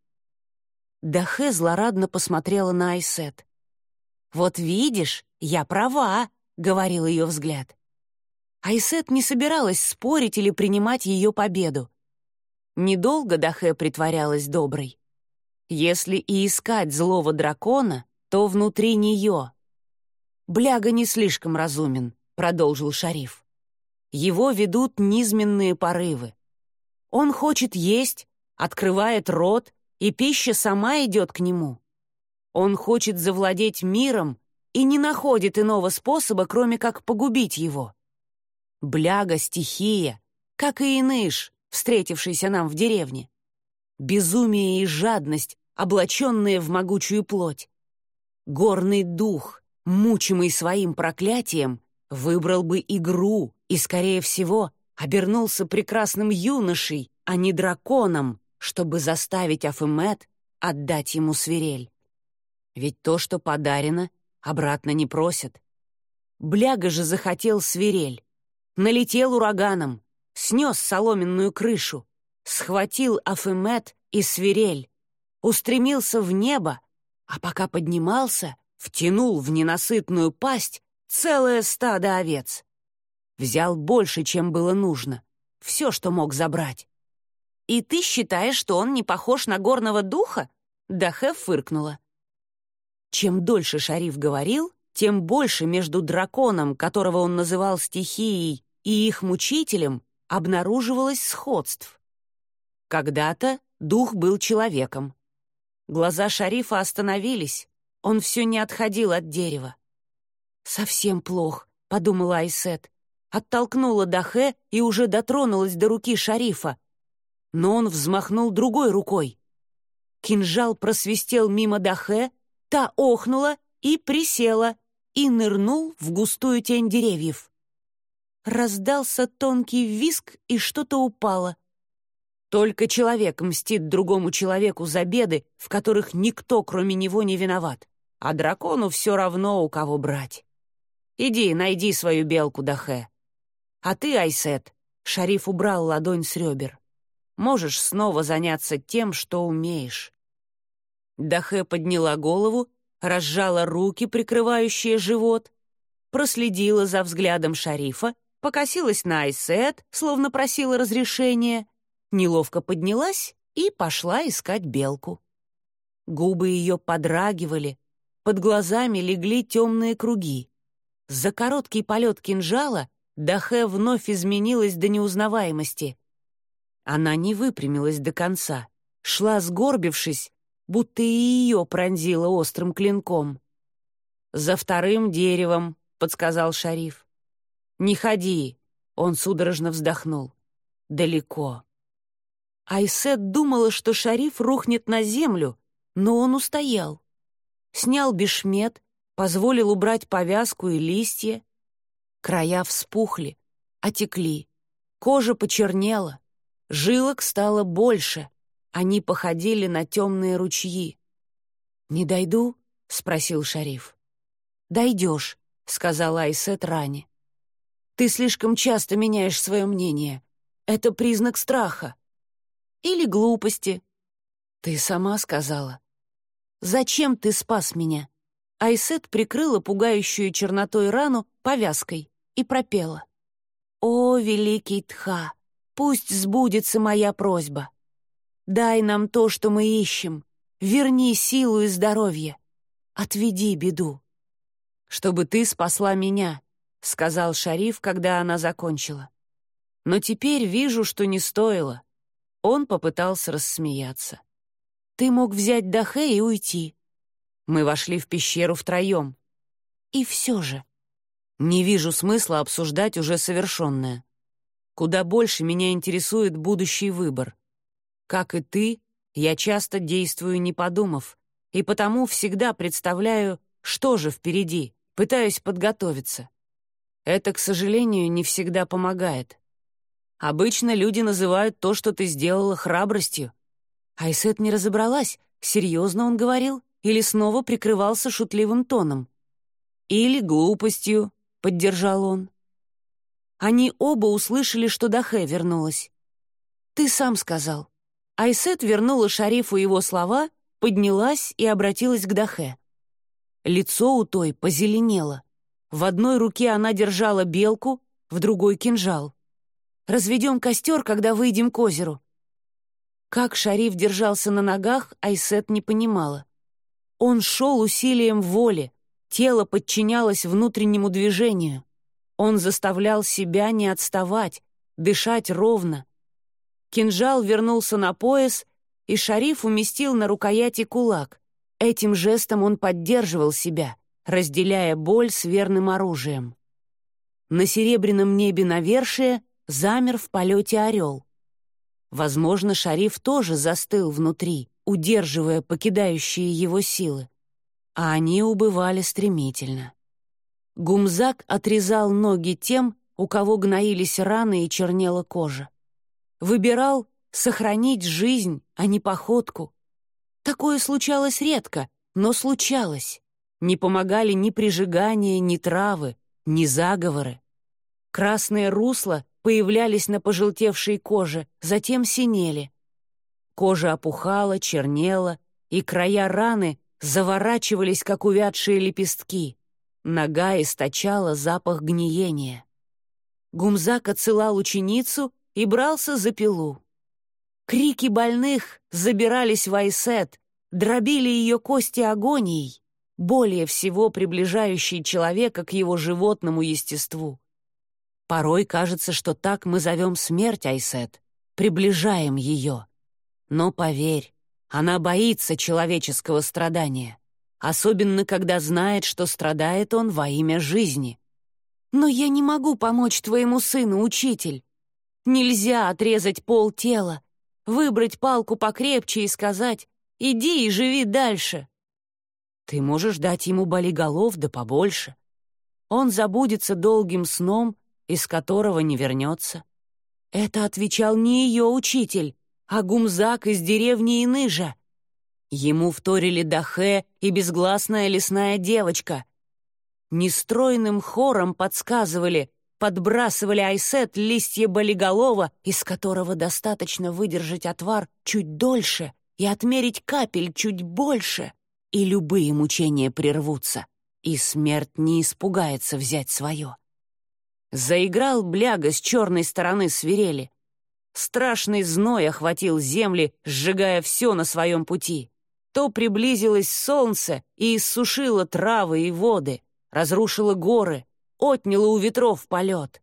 Дахе злорадно посмотрела на Айсет. «Вот видишь, я права!» — говорил ее взгляд. Айсет не собиралась спорить или принимать ее победу. Недолго Дахе притворялась доброй. Если и искать злого дракона, то внутри нее. «Бляга не слишком разумен», — продолжил шариф. «Его ведут низменные порывы. Он хочет есть, открывает рот, и пища сама идет к нему. Он хочет завладеть миром, и не находит иного способа, кроме как погубить его. Бляга — стихия, как и иныш, встретившийся нам в деревне. Безумие и жадность, облаченные в могучую плоть. Горный дух, мучимый своим проклятием, выбрал бы игру и, скорее всего, обернулся прекрасным юношей, а не драконом, чтобы заставить Афемет отдать ему свирель. Ведь то, что подарено, обратно не просят. Бляга же захотел свирель. Налетел ураганом, снес соломенную крышу, схватил Афемет и свирель, устремился в небо, а пока поднимался, втянул в ненасытную пасть целое стадо овец. Взял больше, чем было нужно, все, что мог забрать. «И ты считаешь, что он не похож на горного духа?» Дахе фыркнула. Чем дольше Шариф говорил, тем больше между драконом, которого он называл стихией, и их мучителем обнаруживалось сходств. Когда-то дух был человеком. Глаза Шарифа остановились, он все не отходил от дерева. «Совсем плох», — подумала Айсет. Оттолкнула Дахе и уже дотронулась до руки Шарифа. Но он взмахнул другой рукой. Кинжал просвистел мимо Дахе, та охнула и присела, и нырнул в густую тень деревьев. Раздался тонкий виск, и что-то упало. Только человек мстит другому человеку за беды, в которых никто, кроме него, не виноват. А дракону все равно, у кого брать. Иди, найди свою белку, Дахе. А ты, Айсет, шариф убрал ладонь с ребер. Можешь снова заняться тем, что умеешь. Дахе подняла голову, разжала руки, прикрывающие живот, проследила за взглядом шарифа покосилась на Айсет, словно просила разрешения, неловко поднялась и пошла искать белку. Губы ее подрагивали, под глазами легли темные круги. За короткий полет кинжала Дахе вновь изменилась до неузнаваемости. Она не выпрямилась до конца, шла сгорбившись, будто и ее пронзило острым клинком. «За вторым деревом», — подсказал шариф. «Не ходи!» — он судорожно вздохнул. «Далеко». Айсет думала, что шариф рухнет на землю, но он устоял. Снял бешмет, позволил убрать повязку и листья. Края вспухли, отекли, кожа почернела, жилок стало больше, они походили на темные ручьи. «Не дойду?» — спросил шариф. «Дойдешь», — сказала Айсет Ране. Ты слишком часто меняешь свое мнение. Это признак страха. Или глупости. Ты сама сказала. Зачем ты спас меня? Айсет прикрыла пугающую чернотой рану повязкой и пропела. «О, великий Тха, пусть сбудется моя просьба. Дай нам то, что мы ищем. Верни силу и здоровье. Отведи беду. Чтобы ты спасла меня, — сказал шариф, когда она закончила. «Но теперь вижу, что не стоило». Он попытался рассмеяться. «Ты мог взять Дахе и уйти». Мы вошли в пещеру втроем. И все же. Не вижу смысла обсуждать уже совершенное. Куда больше меня интересует будущий выбор. Как и ты, я часто действую не подумав, и потому всегда представляю, что же впереди, пытаюсь подготовиться. Это, к сожалению, не всегда помогает. Обычно люди называют то, что ты сделала, храбростью. Айсет не разобралась, серьезно он говорил или снова прикрывался шутливым тоном. «Или глупостью», — поддержал он. Они оба услышали, что Дахе вернулась. «Ты сам сказал». Айсет вернула шарифу его слова, поднялась и обратилась к Дахе. Лицо у той позеленело. В одной руке она держала белку, в другой — кинжал. «Разведем костер, когда выйдем к озеру». Как шариф держался на ногах, Айсет не понимала. Он шел усилием воли, тело подчинялось внутреннему движению. Он заставлял себя не отставать, дышать ровно. Кинжал вернулся на пояс, и шариф уместил на рукояти кулак. Этим жестом он поддерживал себя — разделяя боль с верным оружием. На серебряном небе навершие замер в полете орел. Возможно, шариф тоже застыл внутри, удерживая покидающие его силы. А они убывали стремительно. Гумзак отрезал ноги тем, у кого гноились раны и чернела кожа. Выбирал сохранить жизнь, а не походку. Такое случалось редко, но случалось. Не помогали ни прижигания, ни травы, ни заговоры. Красные русла появлялись на пожелтевшей коже, затем синели. Кожа опухала, чернела, и края раны заворачивались, как увядшие лепестки. Нога источала запах гниения. Гумзак отсылал ученицу и брался за пилу. Крики больных забирались в Айсет, дробили ее кости агонией, более всего приближающей человека к его животному естеству. Порой кажется, что так мы зовем смерть Айсет, приближаем ее. Но поверь, она боится человеческого страдания, особенно когда знает, что страдает он во имя жизни. «Но я не могу помочь твоему сыну, учитель. Нельзя отрезать пол тела, выбрать палку покрепче и сказать «иди и живи дальше». Ты можешь дать ему болиголов да побольше. Он забудется долгим сном, из которого не вернется. Это отвечал не ее учитель, а гумзак из деревни Иныжа. Ему вторили Дахе и безгласная лесная девочка. Нестройным хором подсказывали, подбрасывали Айсет листья болиголова, из которого достаточно выдержать отвар чуть дольше и отмерить капель чуть больше, и любые мучения прервутся, и смерть не испугается взять свое. Заиграл бляга с черной стороны свирели. Страшный зной охватил земли, сжигая все на своем пути. То приблизилось солнце и иссушило травы и воды, разрушило горы, отняло у ветров полет.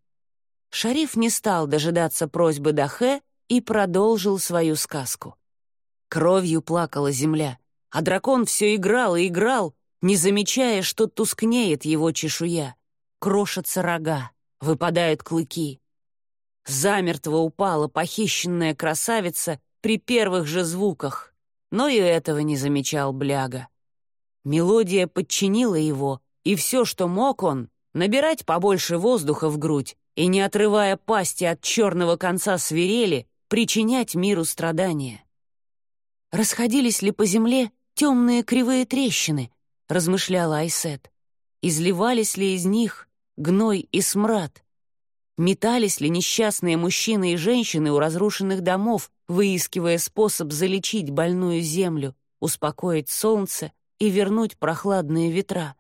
Шариф не стал дожидаться просьбы Дахе и продолжил свою сказку. Кровью плакала земля, а дракон все играл и играл, не замечая, что тускнеет его чешуя, крошатся рога, выпадают клыки. Замертво упала похищенная красавица при первых же звуках, но и этого не замечал Бляга. Мелодия подчинила его, и все, что мог он, набирать побольше воздуха в грудь и, не отрывая пасти от черного конца свирели, причинять миру страдания. «Расходились ли по земле темные кривые трещины?» — размышляла Айсет. «Изливались ли из них гной и смрад? Метались ли несчастные мужчины и женщины у разрушенных домов, выискивая способ залечить больную землю, успокоить солнце и вернуть прохладные ветра?»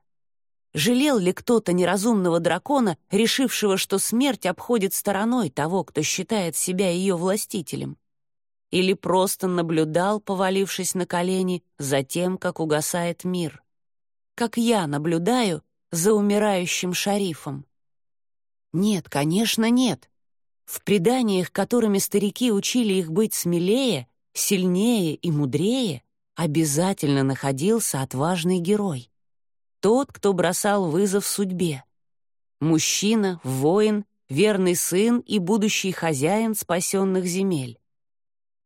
Жалел ли кто-то неразумного дракона, решившего, что смерть обходит стороной того, кто считает себя ее властителем? Или просто наблюдал, повалившись на колени, за тем, как угасает мир? Как я наблюдаю за умирающим шарифом? Нет, конечно, нет. В преданиях, которыми старики учили их быть смелее, сильнее и мудрее, обязательно находился отважный герой тот, кто бросал вызов судьбе. Мужчина, воин, верный сын и будущий хозяин спасенных земель.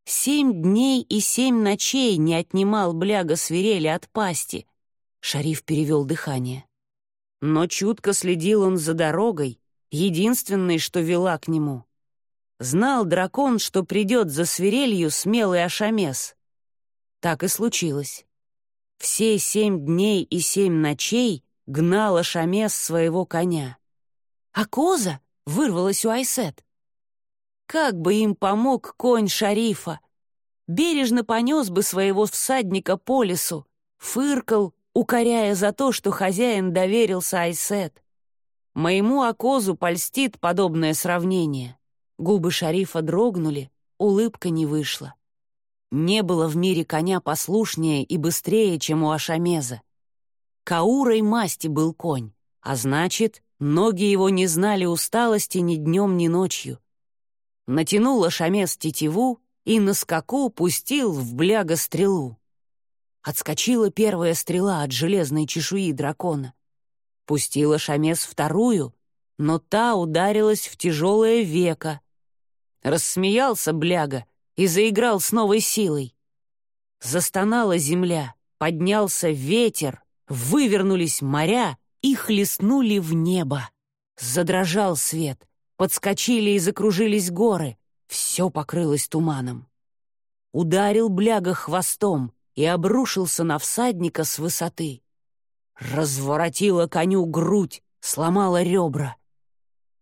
Семь дней и семь ночей не отнимал бляга свирели от пасти. Шариф перевел дыхание. Но чутко следил он за дорогой, единственной, что вела к нему. Знал дракон, что придет за свирелью смелый Ашамес. Так и случилось. Все семь дней и семь ночей гнала Шамес своего коня. А коза вырвалась у Айсет. Как бы им помог конь шарифа! Бережно понес бы своего всадника по лесу, фыркал, укоряя за то, что хозяин доверился Айсет. Моему Акозу польстит подобное сравнение. Губы шарифа дрогнули, улыбка не вышла. Не было в мире коня послушнее и быстрее, чем у Ашамеза. Каурой масти был конь, а значит, ноги его не знали усталости ни днем, ни ночью. Натянул Ашамез тетиву и на скаку пустил в бляго стрелу. Отскочила первая стрела от железной чешуи дракона. Пустила Шамес вторую, но та ударилась в тяжелое веко. Рассмеялся бляга, и заиграл с новой силой. Застонала земля, поднялся ветер, вывернулись моря и хлестнули в небо. Задрожал свет, подскочили и закружились горы, все покрылось туманом. Ударил бляга хвостом, и обрушился на всадника с высоты. Разворотила коню грудь, сломала ребра.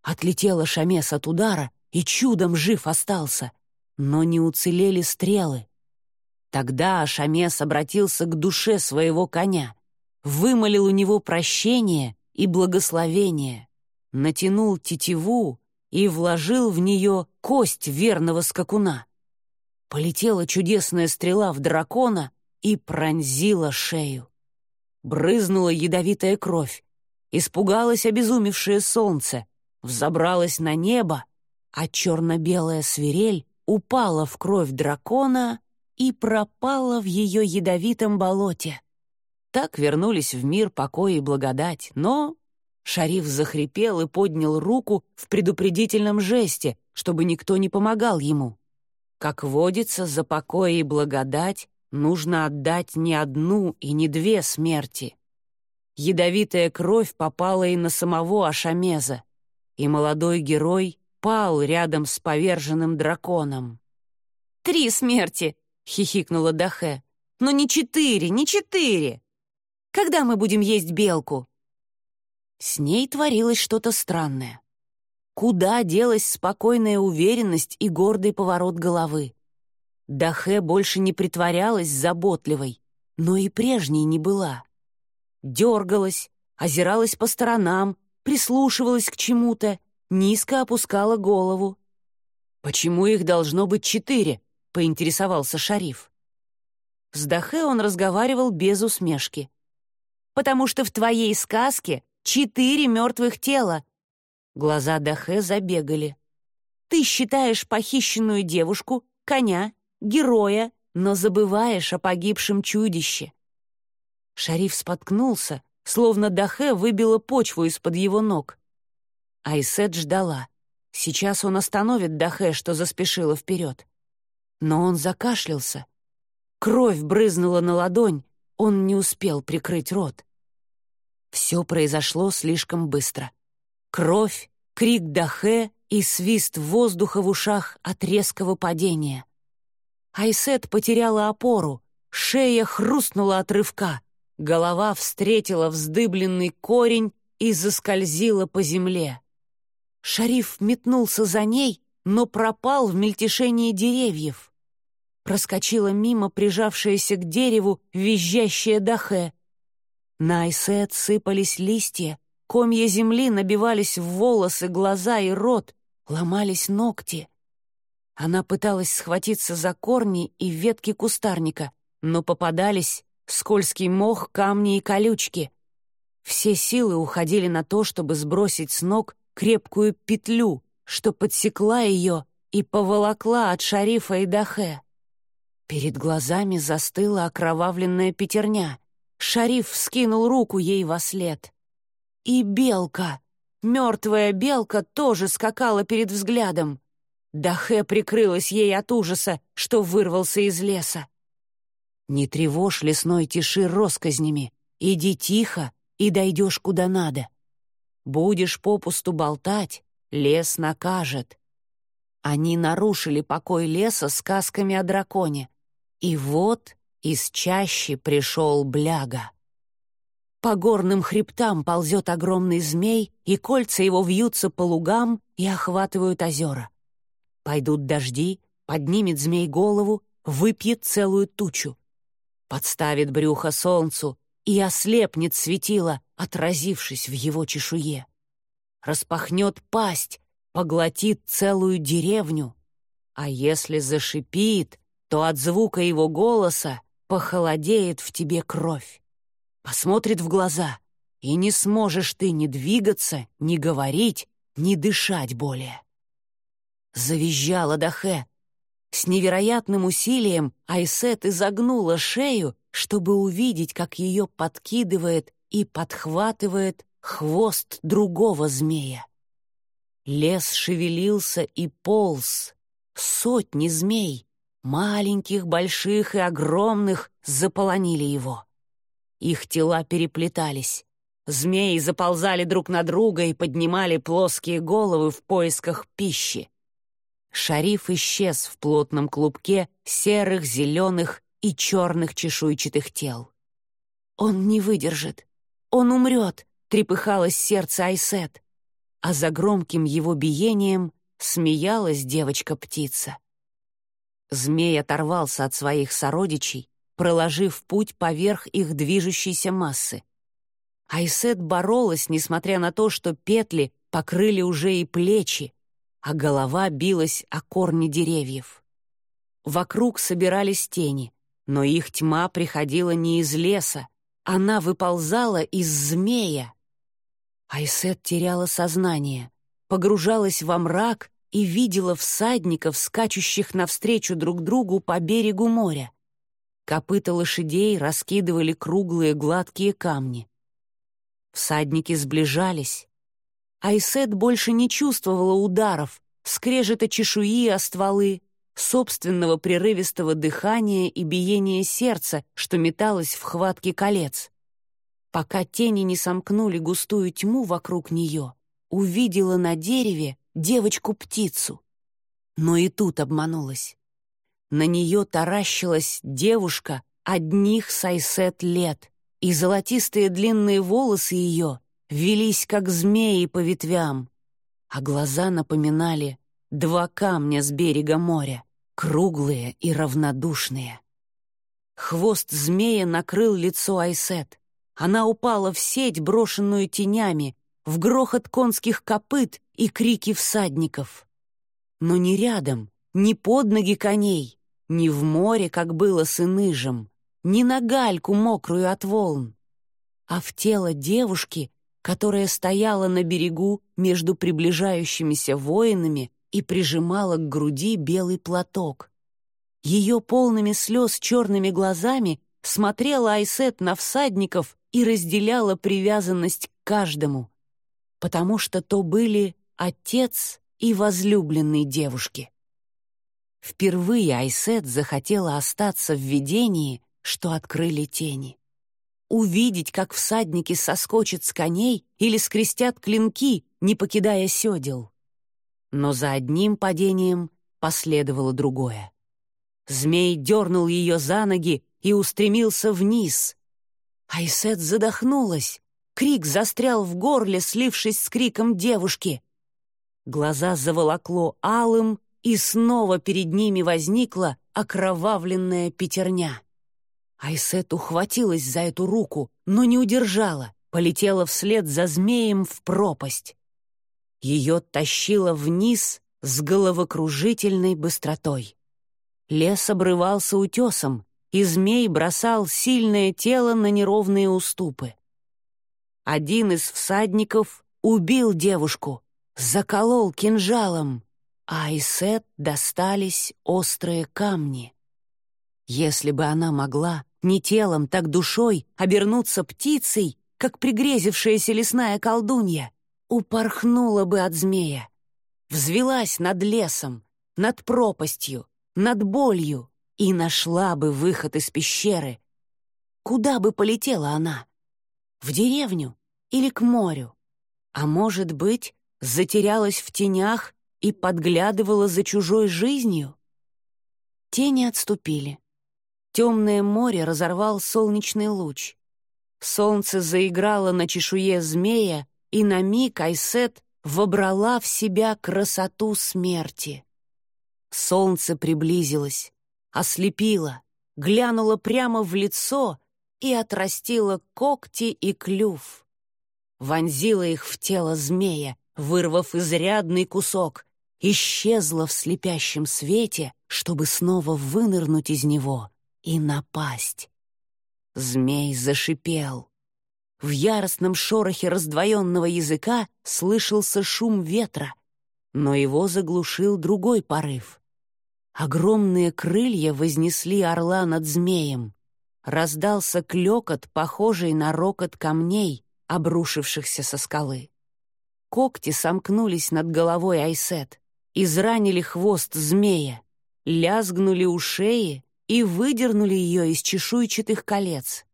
Отлетела Шамес от удара и чудом жив остался, но не уцелели стрелы. Тогда Ашамес обратился к душе своего коня, вымолил у него прощение и благословение, натянул тетиву и вложил в нее кость верного скакуна. Полетела чудесная стрела в дракона и пронзила шею. Брызнула ядовитая кровь, испугалось обезумевшее солнце, взобралось на небо, а черно-белая свирель упала в кровь дракона и пропала в ее ядовитом болоте. Так вернулись в мир покой и благодать, но... Шариф захрипел и поднял руку в предупредительном жесте, чтобы никто не помогал ему. Как водится, за покой и благодать нужно отдать не одну и не две смерти. Ядовитая кровь попала и на самого Ашамеза, и молодой герой пал рядом с поверженным драконом. «Три смерти!» — хихикнула Дахе. «Но не четыре, не четыре! Когда мы будем есть белку?» С ней творилось что-то странное. Куда делась спокойная уверенность и гордый поворот головы? Дахе больше не притворялась заботливой, но и прежней не была. Дергалась, озиралась по сторонам, прислушивалась к чему-то, низко опускала голову. «Почему их должно быть четыре?» — поинтересовался шариф. С Дахе он разговаривал без усмешки. «Потому что в твоей сказке четыре мертвых тела, Глаза Дахе забегали. «Ты считаешь похищенную девушку, коня, героя, но забываешь о погибшем чудище». Шариф споткнулся, словно Дахе выбила почву из-под его ног. Айсет ждала. Сейчас он остановит Дахе, что заспешила вперед. Но он закашлялся. Кровь брызнула на ладонь, он не успел прикрыть рот. Все произошло слишком быстро. Кровь, крик Дахе и свист воздуха в ушах от резкого падения. Айсет потеряла опору, шея хрустнула от рывка, голова встретила вздыбленный корень и заскользила по земле. Шариф метнулся за ней, но пропал в мельтешении деревьев. Проскочила мимо прижавшаяся к дереву визжащая Дахе. На Айсет сыпались листья, Комья земли набивались в волосы, глаза и рот, ломались ногти. Она пыталась схватиться за корни и ветки кустарника, но попадались скользкий мох, камни и колючки. Все силы уходили на то, чтобы сбросить с ног крепкую петлю, что подсекла ее и поволокла от шарифа и Дахе. Перед глазами застыла окровавленная пятерня. Шариф вскинул руку ей во след. И белка. Мертвая белка тоже скакала перед взглядом. Дахе прикрылась ей от ужаса, что вырвался из леса. «Не тревожь лесной тиши росказнями. Иди тихо и дойдешь куда надо. Будешь попусту болтать, лес накажет». Они нарушили покой леса сказками о драконе. И вот из чащи пришел бляга. По горным хребтам ползет огромный змей, и кольца его вьются по лугам и охватывают озера. Пойдут дожди, поднимет змей голову, выпьет целую тучу. Подставит брюхо солнцу и ослепнет светило, отразившись в его чешуе. Распахнет пасть, поглотит целую деревню. А если зашипит, то от звука его голоса похолодеет в тебе кровь посмотрит в глаза, и не сможешь ты ни двигаться, ни говорить, ни дышать более. Завизжала Дахе. С невероятным усилием Айсет изогнула шею, чтобы увидеть, как ее подкидывает и подхватывает хвост другого змея. Лес шевелился и полз. Сотни змей, маленьких, больших и огромных, заполонили его. Их тела переплетались. Змеи заползали друг на друга и поднимали плоские головы в поисках пищи. Шариф исчез в плотном клубке серых, зеленых и черных чешуйчатых тел. «Он не выдержит! Он умрет!» — трепыхалось сердце Айсет, а за громким его биением смеялась девочка-птица. Змей оторвался от своих сородичей, проложив путь поверх их движущейся массы. Айсет боролась, несмотря на то, что петли покрыли уже и плечи, а голова билась о корни деревьев. Вокруг собирались тени, но их тьма приходила не из леса, она выползала из змея. Айсет теряла сознание, погружалась во мрак и видела всадников, скачущих навстречу друг другу по берегу моря. Копыта лошадей раскидывали круглые гладкие камни. Всадники сближались. Айсет больше не чувствовала ударов, скрежета чешуи о стволы, собственного прерывистого дыхания и биения сердца, что металось в хватке колец. Пока тени не сомкнули густую тьму вокруг нее, увидела на дереве девочку-птицу. Но и тут обманулась. На нее таращилась девушка одних сайсет лет, и золотистые длинные волосы ее велись, как змеи по ветвям, а глаза напоминали два камня с берега моря, круглые и равнодушные. Хвост змея накрыл лицо Айсет. Она упала в сеть, брошенную тенями, в грохот конских копыт и крики всадников. Но не рядом, не под ноги коней, не в море, как было с Иныжем, не на гальку мокрую от волн, а в тело девушки, которая стояла на берегу между приближающимися воинами и прижимала к груди белый платок. Ее полными слез черными глазами смотрела Айсет на всадников и разделяла привязанность к каждому, потому что то были отец и возлюбленные девушки. Впервые Айсет захотела остаться в видении, что открыли тени. Увидеть, как всадники соскочат с коней или скрестят клинки, не покидая седел. Но за одним падением последовало другое. Змей дернул ее за ноги и устремился вниз. Айсет задохнулась. Крик застрял в горле, слившись с криком девушки. Глаза заволокло алым, и снова перед ними возникла окровавленная пятерня. Айсет ухватилась за эту руку, но не удержала, полетела вслед за змеем в пропасть. Ее тащило вниз с головокружительной быстротой. Лес обрывался утесом, и змей бросал сильное тело на неровные уступы. Один из всадников убил девушку, заколол кинжалом, а Айсет достались острые камни. Если бы она могла не телом, так душой обернуться птицей, как пригрезившаяся лесная колдунья, упорхнула бы от змея, взвелась над лесом, над пропастью, над болью и нашла бы выход из пещеры. Куда бы полетела она? В деревню или к морю? А может быть, затерялась в тенях и подглядывала за чужой жизнью? Тени отступили. Темное море разорвал солнечный луч. Солнце заиграло на чешуе змея, и на миг Айсет вобрала в себя красоту смерти. Солнце приблизилось, ослепило, глянуло прямо в лицо и отрастило когти и клюв. Вонзило их в тело змея, вырвав изрядный кусок, исчезла в слепящем свете, чтобы снова вынырнуть из него и напасть. Змей зашипел. В яростном шорохе раздвоенного языка слышался шум ветра, но его заглушил другой порыв. Огромные крылья вознесли орла над змеем. Раздался клёкот, похожий на рокот камней, обрушившихся со скалы. Когти сомкнулись над головой Айсет, изранили хвост змея, лязгнули у шеи и выдернули ее из чешуйчатых колец.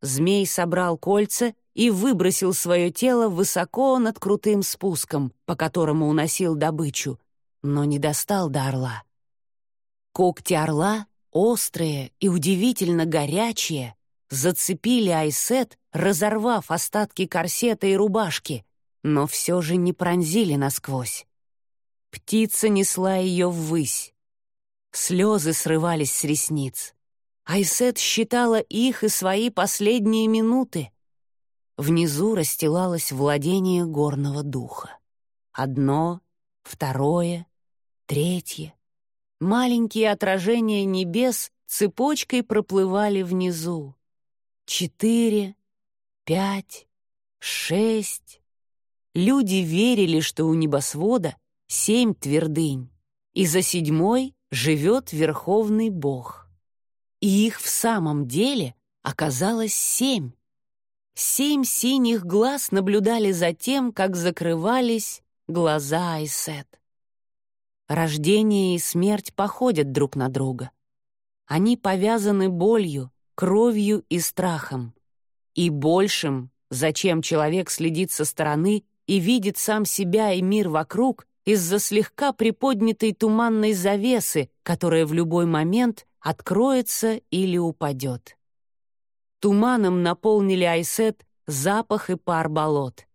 Змей собрал кольца и выбросил свое тело высоко над крутым спуском, по которому уносил добычу, но не достал до орла. Когти орла острые и удивительно горячие, зацепили Айсет, разорвав остатки корсета и рубашки, но все же не пронзили насквозь. Птица несла ее ввысь. Слезы срывались с ресниц. Айсет считала их и свои последние минуты. Внизу расстилалось владение горного духа. Одно, второе, третье. Маленькие отражения небес цепочкой проплывали внизу. Четыре, пять, шесть. Люди верили, что у небосвода семь твердынь, и за седьмой живет Верховный Бог. И их в самом деле оказалось семь. Семь синих глаз наблюдали за тем, как закрывались глаза Айсет. Рождение и смерть походят друг на друга. Они повязаны болью, кровью и страхом. И большим, зачем человек следит со стороны и видит сам себя и мир вокруг из-за слегка приподнятой туманной завесы, которая в любой момент откроется или упадет. Туманом наполнили Айсет запах и пар болот.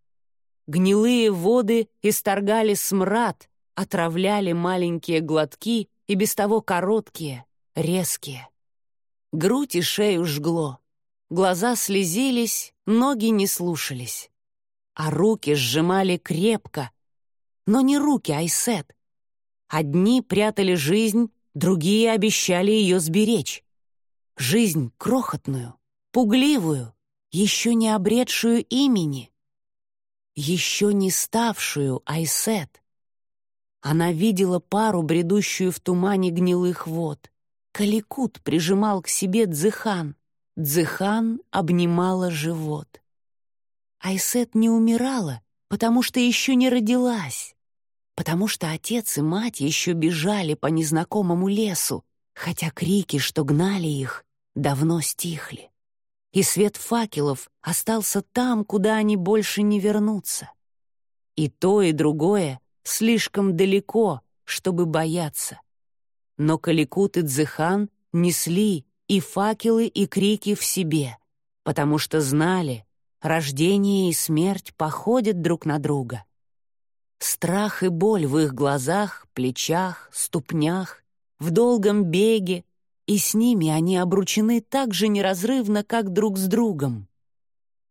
Гнилые воды исторгали смрад, отравляли маленькие глотки и без того короткие, резкие. Грудь и шею жгло. Глаза слезились, ноги не слушались. А руки сжимали крепко. Но не руки Айсет. Одни прятали жизнь, другие обещали ее сберечь. Жизнь крохотную, пугливую, еще не обретшую имени. Еще не ставшую Айсет. Она видела пару, бредущую в тумане гнилых вод. Каликут прижимал к себе Дзыхан. Дзыхан обнимала живот. Айсет не умирала, потому что еще не родилась. Потому что отец и мать еще бежали по незнакомому лесу, хотя крики, что гнали их, давно стихли. И свет факелов остался там, куда они больше не вернутся. И то, и другое слишком далеко, чтобы бояться. Но Каликут и Дзыхан несли и факелы, и крики в себе, потому что знали, рождение и смерть походят друг на друга. Страх и боль в их глазах, плечах, ступнях, в долгом беге, и с ними они обручены так же неразрывно, как друг с другом.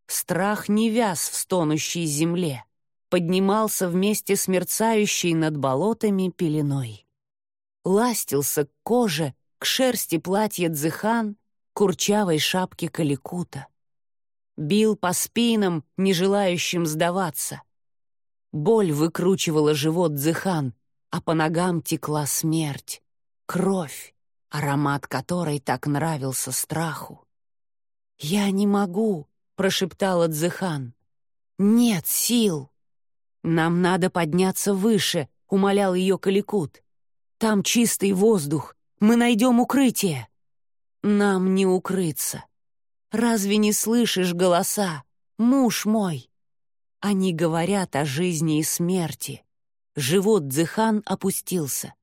Страх не вяз в стонущей земле, поднимался вместе с мерцающей над болотами пеленой. Ластился к коже, к шерсти платья дзыхан, курчавой шапки каликута. Бил по спинам, не желающим сдаваться. Боль выкручивала живот дзыхан, а по ногам текла смерть, кровь, аромат которой так нравился страху. «Я не могу», — прошептала Дзыхан. «Нет сил». «Нам надо подняться выше», — умолял ее Каликут. «Там чистый воздух, мы найдем укрытие». «Нам не укрыться. Разве не слышишь голоса, муж мой?» Они говорят о жизни и смерти. Живот Дзыхан опустился.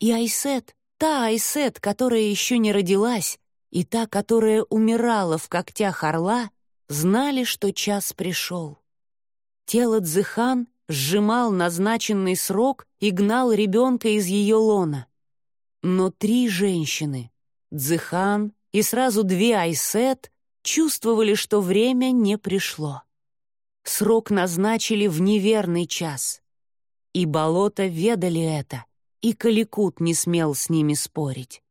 И Айсет, та Айсет, которая еще не родилась, и та, которая умирала в когтях орла, знали, что час пришел. Тело Дзыхан сжимал назначенный срок и гнал ребенка из ее лона. Но три женщины — Дзыхан и сразу две Айсет — чувствовали, что время не пришло. Срок назначили в неверный час. И болото ведали это, и Каликут не смел с ними спорить.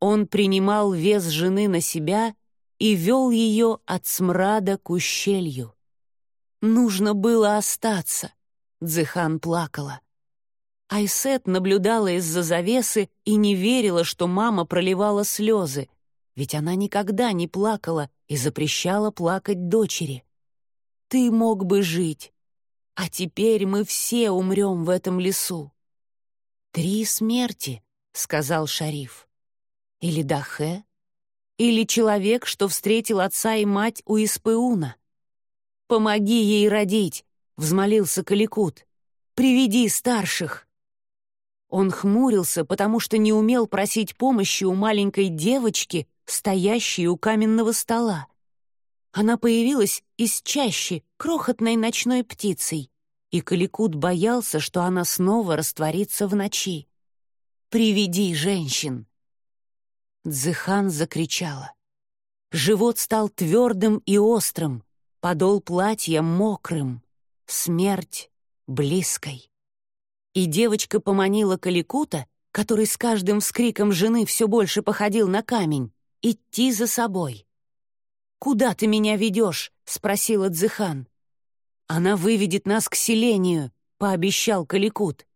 Он принимал вес жены на себя и вел ее от смрада к ущелью. Нужно было остаться. Дзыхан плакала. Айсет наблюдала из-за завесы и не верила, что мама проливала слезы, ведь она никогда не плакала и запрещала плакать дочери. «Ты мог бы жить, а теперь мы все умрем в этом лесу». «Три смерти», — сказал шариф. «Или Дахе, или человек, что встретил отца и мать у Испеуна. «Помоги ей родить!» — взмолился Каликут. «Приведи старших!» Он хмурился, потому что не умел просить помощи у маленькой девочки, стоящей у каменного стола. Она появилась из чащи, крохотной ночной птицей, и Каликут боялся, что она снова растворится в ночи. «Приведи женщин!» Дзыхан закричала. Живот стал твердым и острым, подол платья мокрым, смерть близкой. И девочка поманила Каликута, который с каждым вскриком жены все больше походил на камень, идти за собой. «Куда ты меня ведешь?» — спросила Дзыхан. «Она выведет нас к селению», — пообещал Каликут.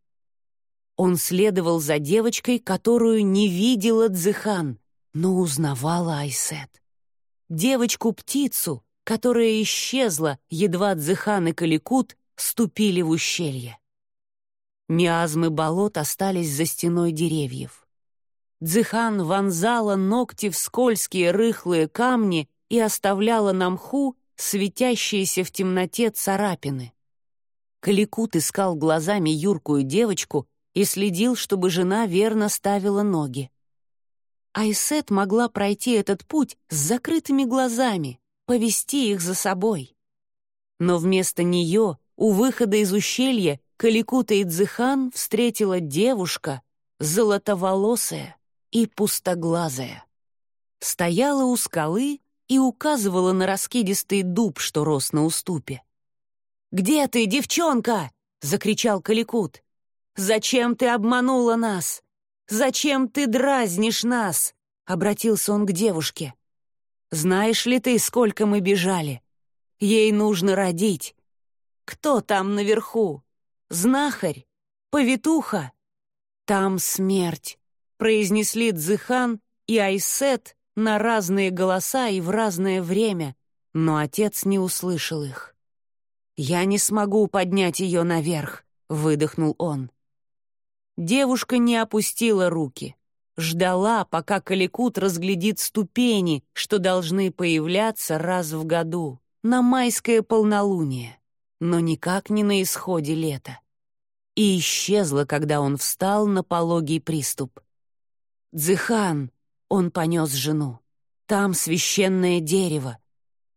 Он следовал за девочкой, которую не видела Дзыхан, но узнавала Айсет. Девочку-птицу, которая исчезла, едва Дзыхан и Каликут ступили в ущелье. Миазмы болот остались за стеной деревьев. Дзыхан вонзала ногти в скользкие рыхлые камни и оставляла на мху светящиеся в темноте царапины. Каликут искал глазами юркую девочку и следил, чтобы жена верно ставила ноги. Айсет могла пройти этот путь с закрытыми глазами, повести их за собой. Но вместо нее у выхода из ущелья Каликута и Дзыхан встретила девушка, золотоволосая и пустоглазая. Стояла у скалы и указывала на раскидистый дуб, что рос на уступе. «Где ты, девчонка?» — закричал Каликут. «Зачем ты обманула нас? Зачем ты дразнишь нас?» — обратился он к девушке. «Знаешь ли ты, сколько мы бежали? Ей нужно родить. Кто там наверху? Знахарь? Повитуха? Там смерть, произнесли Дзыхан и Айсет на разные голоса и в разное время, но отец не услышал их. «Я не смогу поднять ее наверх», — выдохнул он. Девушка не опустила руки. Ждала, пока Каликут разглядит ступени, что должны появляться раз в году, на майское полнолуние но никак не на исходе лета. И исчезла, когда он встал на пологий приступ. «Дзыхан!» — он понес жену. «Там священное дерево.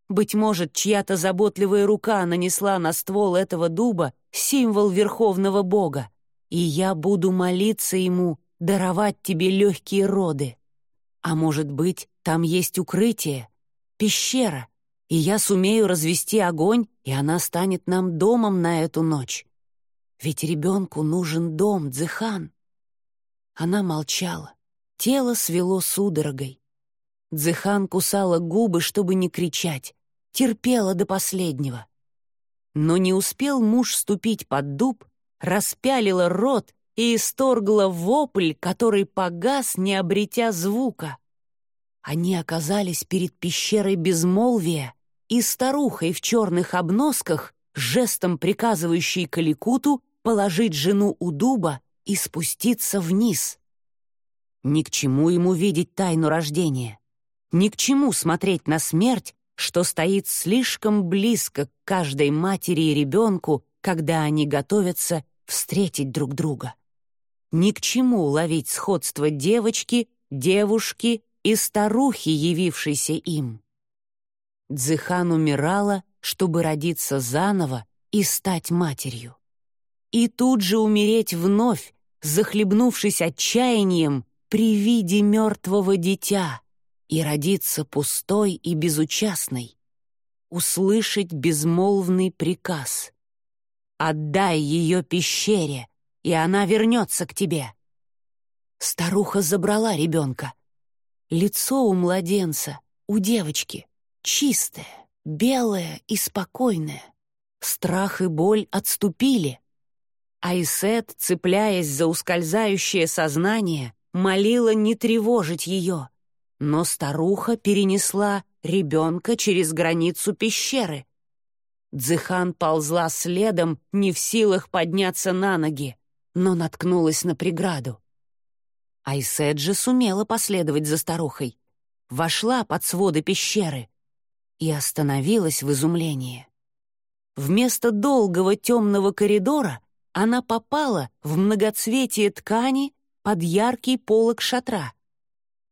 Быть может, чья-то заботливая рука нанесла на ствол этого дуба символ верховного бога, и я буду молиться ему даровать тебе легкие роды. А может быть, там есть укрытие, пещера, и я сумею развести огонь, и она станет нам домом на эту ночь. Ведь ребенку нужен дом, Дзыхан. Она молчала. Тело свело судорогой. Дзыхан кусала губы, чтобы не кричать, терпела до последнего. Но не успел муж ступить под дуб, распялила рот и исторгла вопль, который погас, не обретя звука. Они оказались перед пещерой безмолвия, и старухой в черных обносках, жестом приказывающей Каликуту положить жену у дуба и спуститься вниз. Ни к чему ему видеть тайну рождения, ни к чему смотреть на смерть, что стоит слишком близко к каждой матери и ребенку, когда они готовятся встретить друг друга. Ни к чему ловить сходство девочки, девушки и старухи, явившейся им. Дзыхан умирала, чтобы родиться заново и стать матерью. И тут же умереть вновь, захлебнувшись отчаянием при виде мертвого дитя, и родиться пустой и безучастной, услышать безмолвный приказ. «Отдай ее пещере, и она вернется к тебе». Старуха забрала ребенка. Лицо у младенца, у девочки, чистое, белое и спокойное. Страх и боль отступили. Айсет, цепляясь за ускользающее сознание, молила не тревожить ее. Но старуха перенесла ребенка через границу пещеры. Дзыхан ползла следом, не в силах подняться на ноги, но наткнулась на преграду. Айсет же сумела последовать за старухой. Вошла под своды пещеры, и остановилась в изумлении. Вместо долгого темного коридора она попала в многоцветие ткани под яркий полог шатра.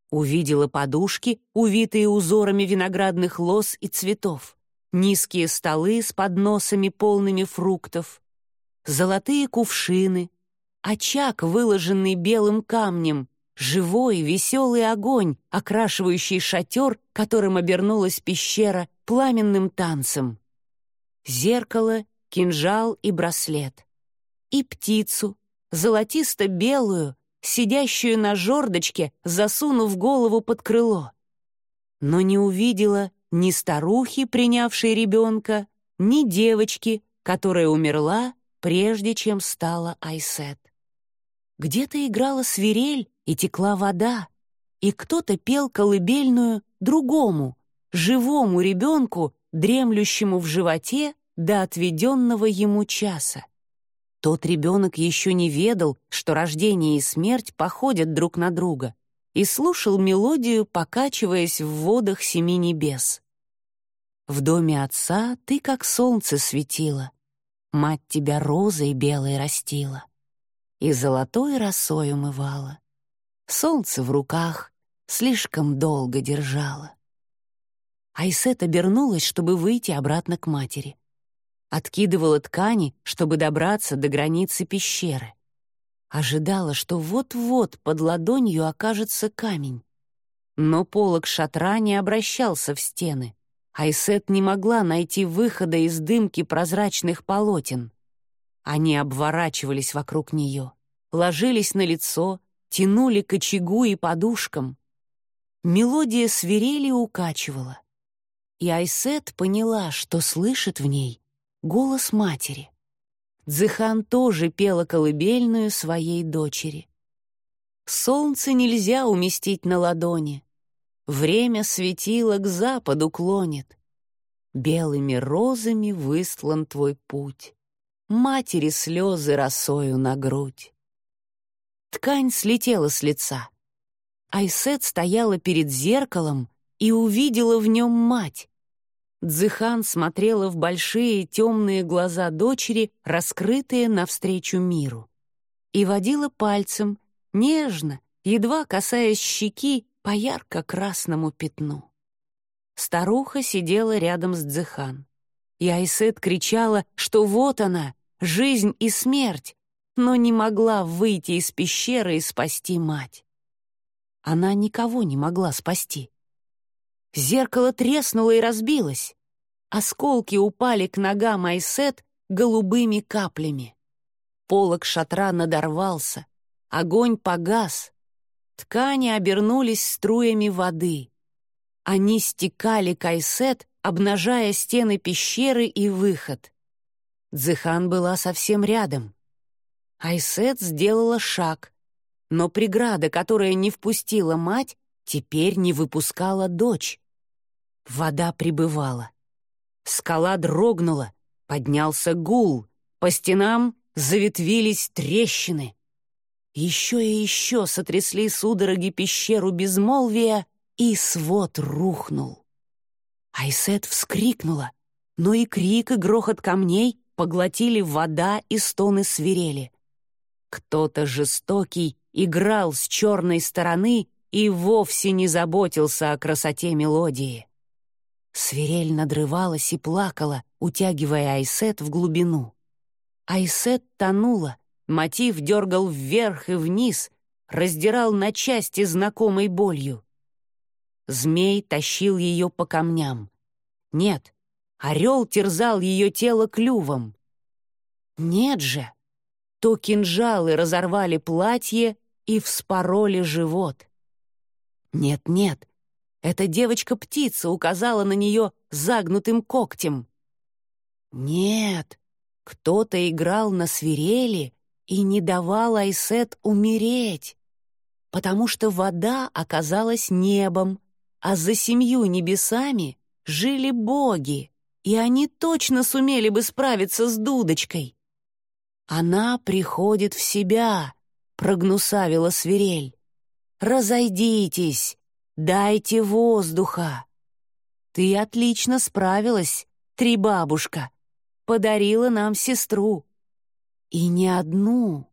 Увидела подушки, увитые узорами виноградных лоз и цветов, низкие столы с подносами, полными фруктов, золотые кувшины, очаг, выложенный белым камнем, живой, веселый огонь, окрашивающий шатер, которым обернулась пещера пламенным танцем. Зеркало, кинжал и браслет. И птицу, золотисто-белую, сидящую на жердочке, засунув голову под крыло. Но не увидела ни старухи, принявшей ребенка, ни девочки, которая умерла, прежде чем стала Айсет. Где-то играла свирель и текла вода, и кто-то пел колыбельную другому, живому ребенку, дремлющему в животе до отведенного ему часа. Тот ребенок еще не ведал, что рождение и смерть походят друг на друга, и слушал мелодию, покачиваясь в водах семи небес. В доме отца ты как солнце светила, мать тебя розой белой растила и золотой росой умывала. Солнце в руках слишком долго держала. Айсет обернулась, чтобы выйти обратно к матери. Откидывала ткани, чтобы добраться до границы пещеры. Ожидала, что вот-вот под ладонью окажется камень. Но полог шатра не обращался в стены. Айсет не могла найти выхода из дымки прозрачных полотен. Они обворачивались вокруг нее, ложились на лицо, тянули к очагу и подушкам. Мелодия свирели укачивала. И Айсет поняла, что слышит в ней голос матери. Дзыхан тоже пела колыбельную своей дочери. Солнце нельзя уместить на ладони. Время светило к западу клонит. Белыми розами выслан твой путь. Матери слезы росою на грудь. Ткань слетела с лица. Айсет стояла перед зеркалом и увидела в нем мать. Дзыхан смотрела в большие темные глаза дочери, раскрытые навстречу миру. И водила пальцем, нежно, едва касаясь щеки, по ярко-красному пятну. Старуха сидела рядом с Дзыхан. И Айсет кричала, что вот она, жизнь и смерть, но не могла выйти из пещеры и спасти мать. Она никого не могла спасти. Зеркало треснуло и разбилось. Осколки упали к ногам Айсет голубыми каплями. Полок шатра надорвался, огонь погас. Ткани обернулись струями воды. Они стекали к Айсет, обнажая стены пещеры и выход. Дзыхан была совсем рядом. Айсет сделала шаг, но преграда, которая не впустила мать, теперь не выпускала дочь. Вода прибывала. Скала дрогнула, поднялся гул, по стенам заветвились трещины. Еще и еще сотрясли судороги пещеру безмолвия, и свод рухнул. Айсет вскрикнула, но и крик, и грохот камней поглотили вода и стоны свирели. Кто-то жестокий играл с черной стороны и вовсе не заботился о красоте мелодии. Свирель надрывалась и плакала, утягивая Айсет в глубину. Айсет тонула, мотив дергал вверх и вниз, раздирал на части знакомой болью. Змей тащил ее по камням. Нет, орел терзал ее тело клювом. Нет же, то кинжалы разорвали платье и вспороли живот. Нет-нет, эта девочка-птица указала на нее загнутым когтем. Нет, кто-то играл на свирели и не давал Айсет умереть, потому что вода оказалась небом, а за семью небесами жили боги, и они точно сумели бы справиться с дудочкой. «Она приходит в себя», — прогнусавила свирель. «Разойдитесь, дайте воздуха». «Ты отлично справилась, три бабушка. Подарила нам сестру». И не одну.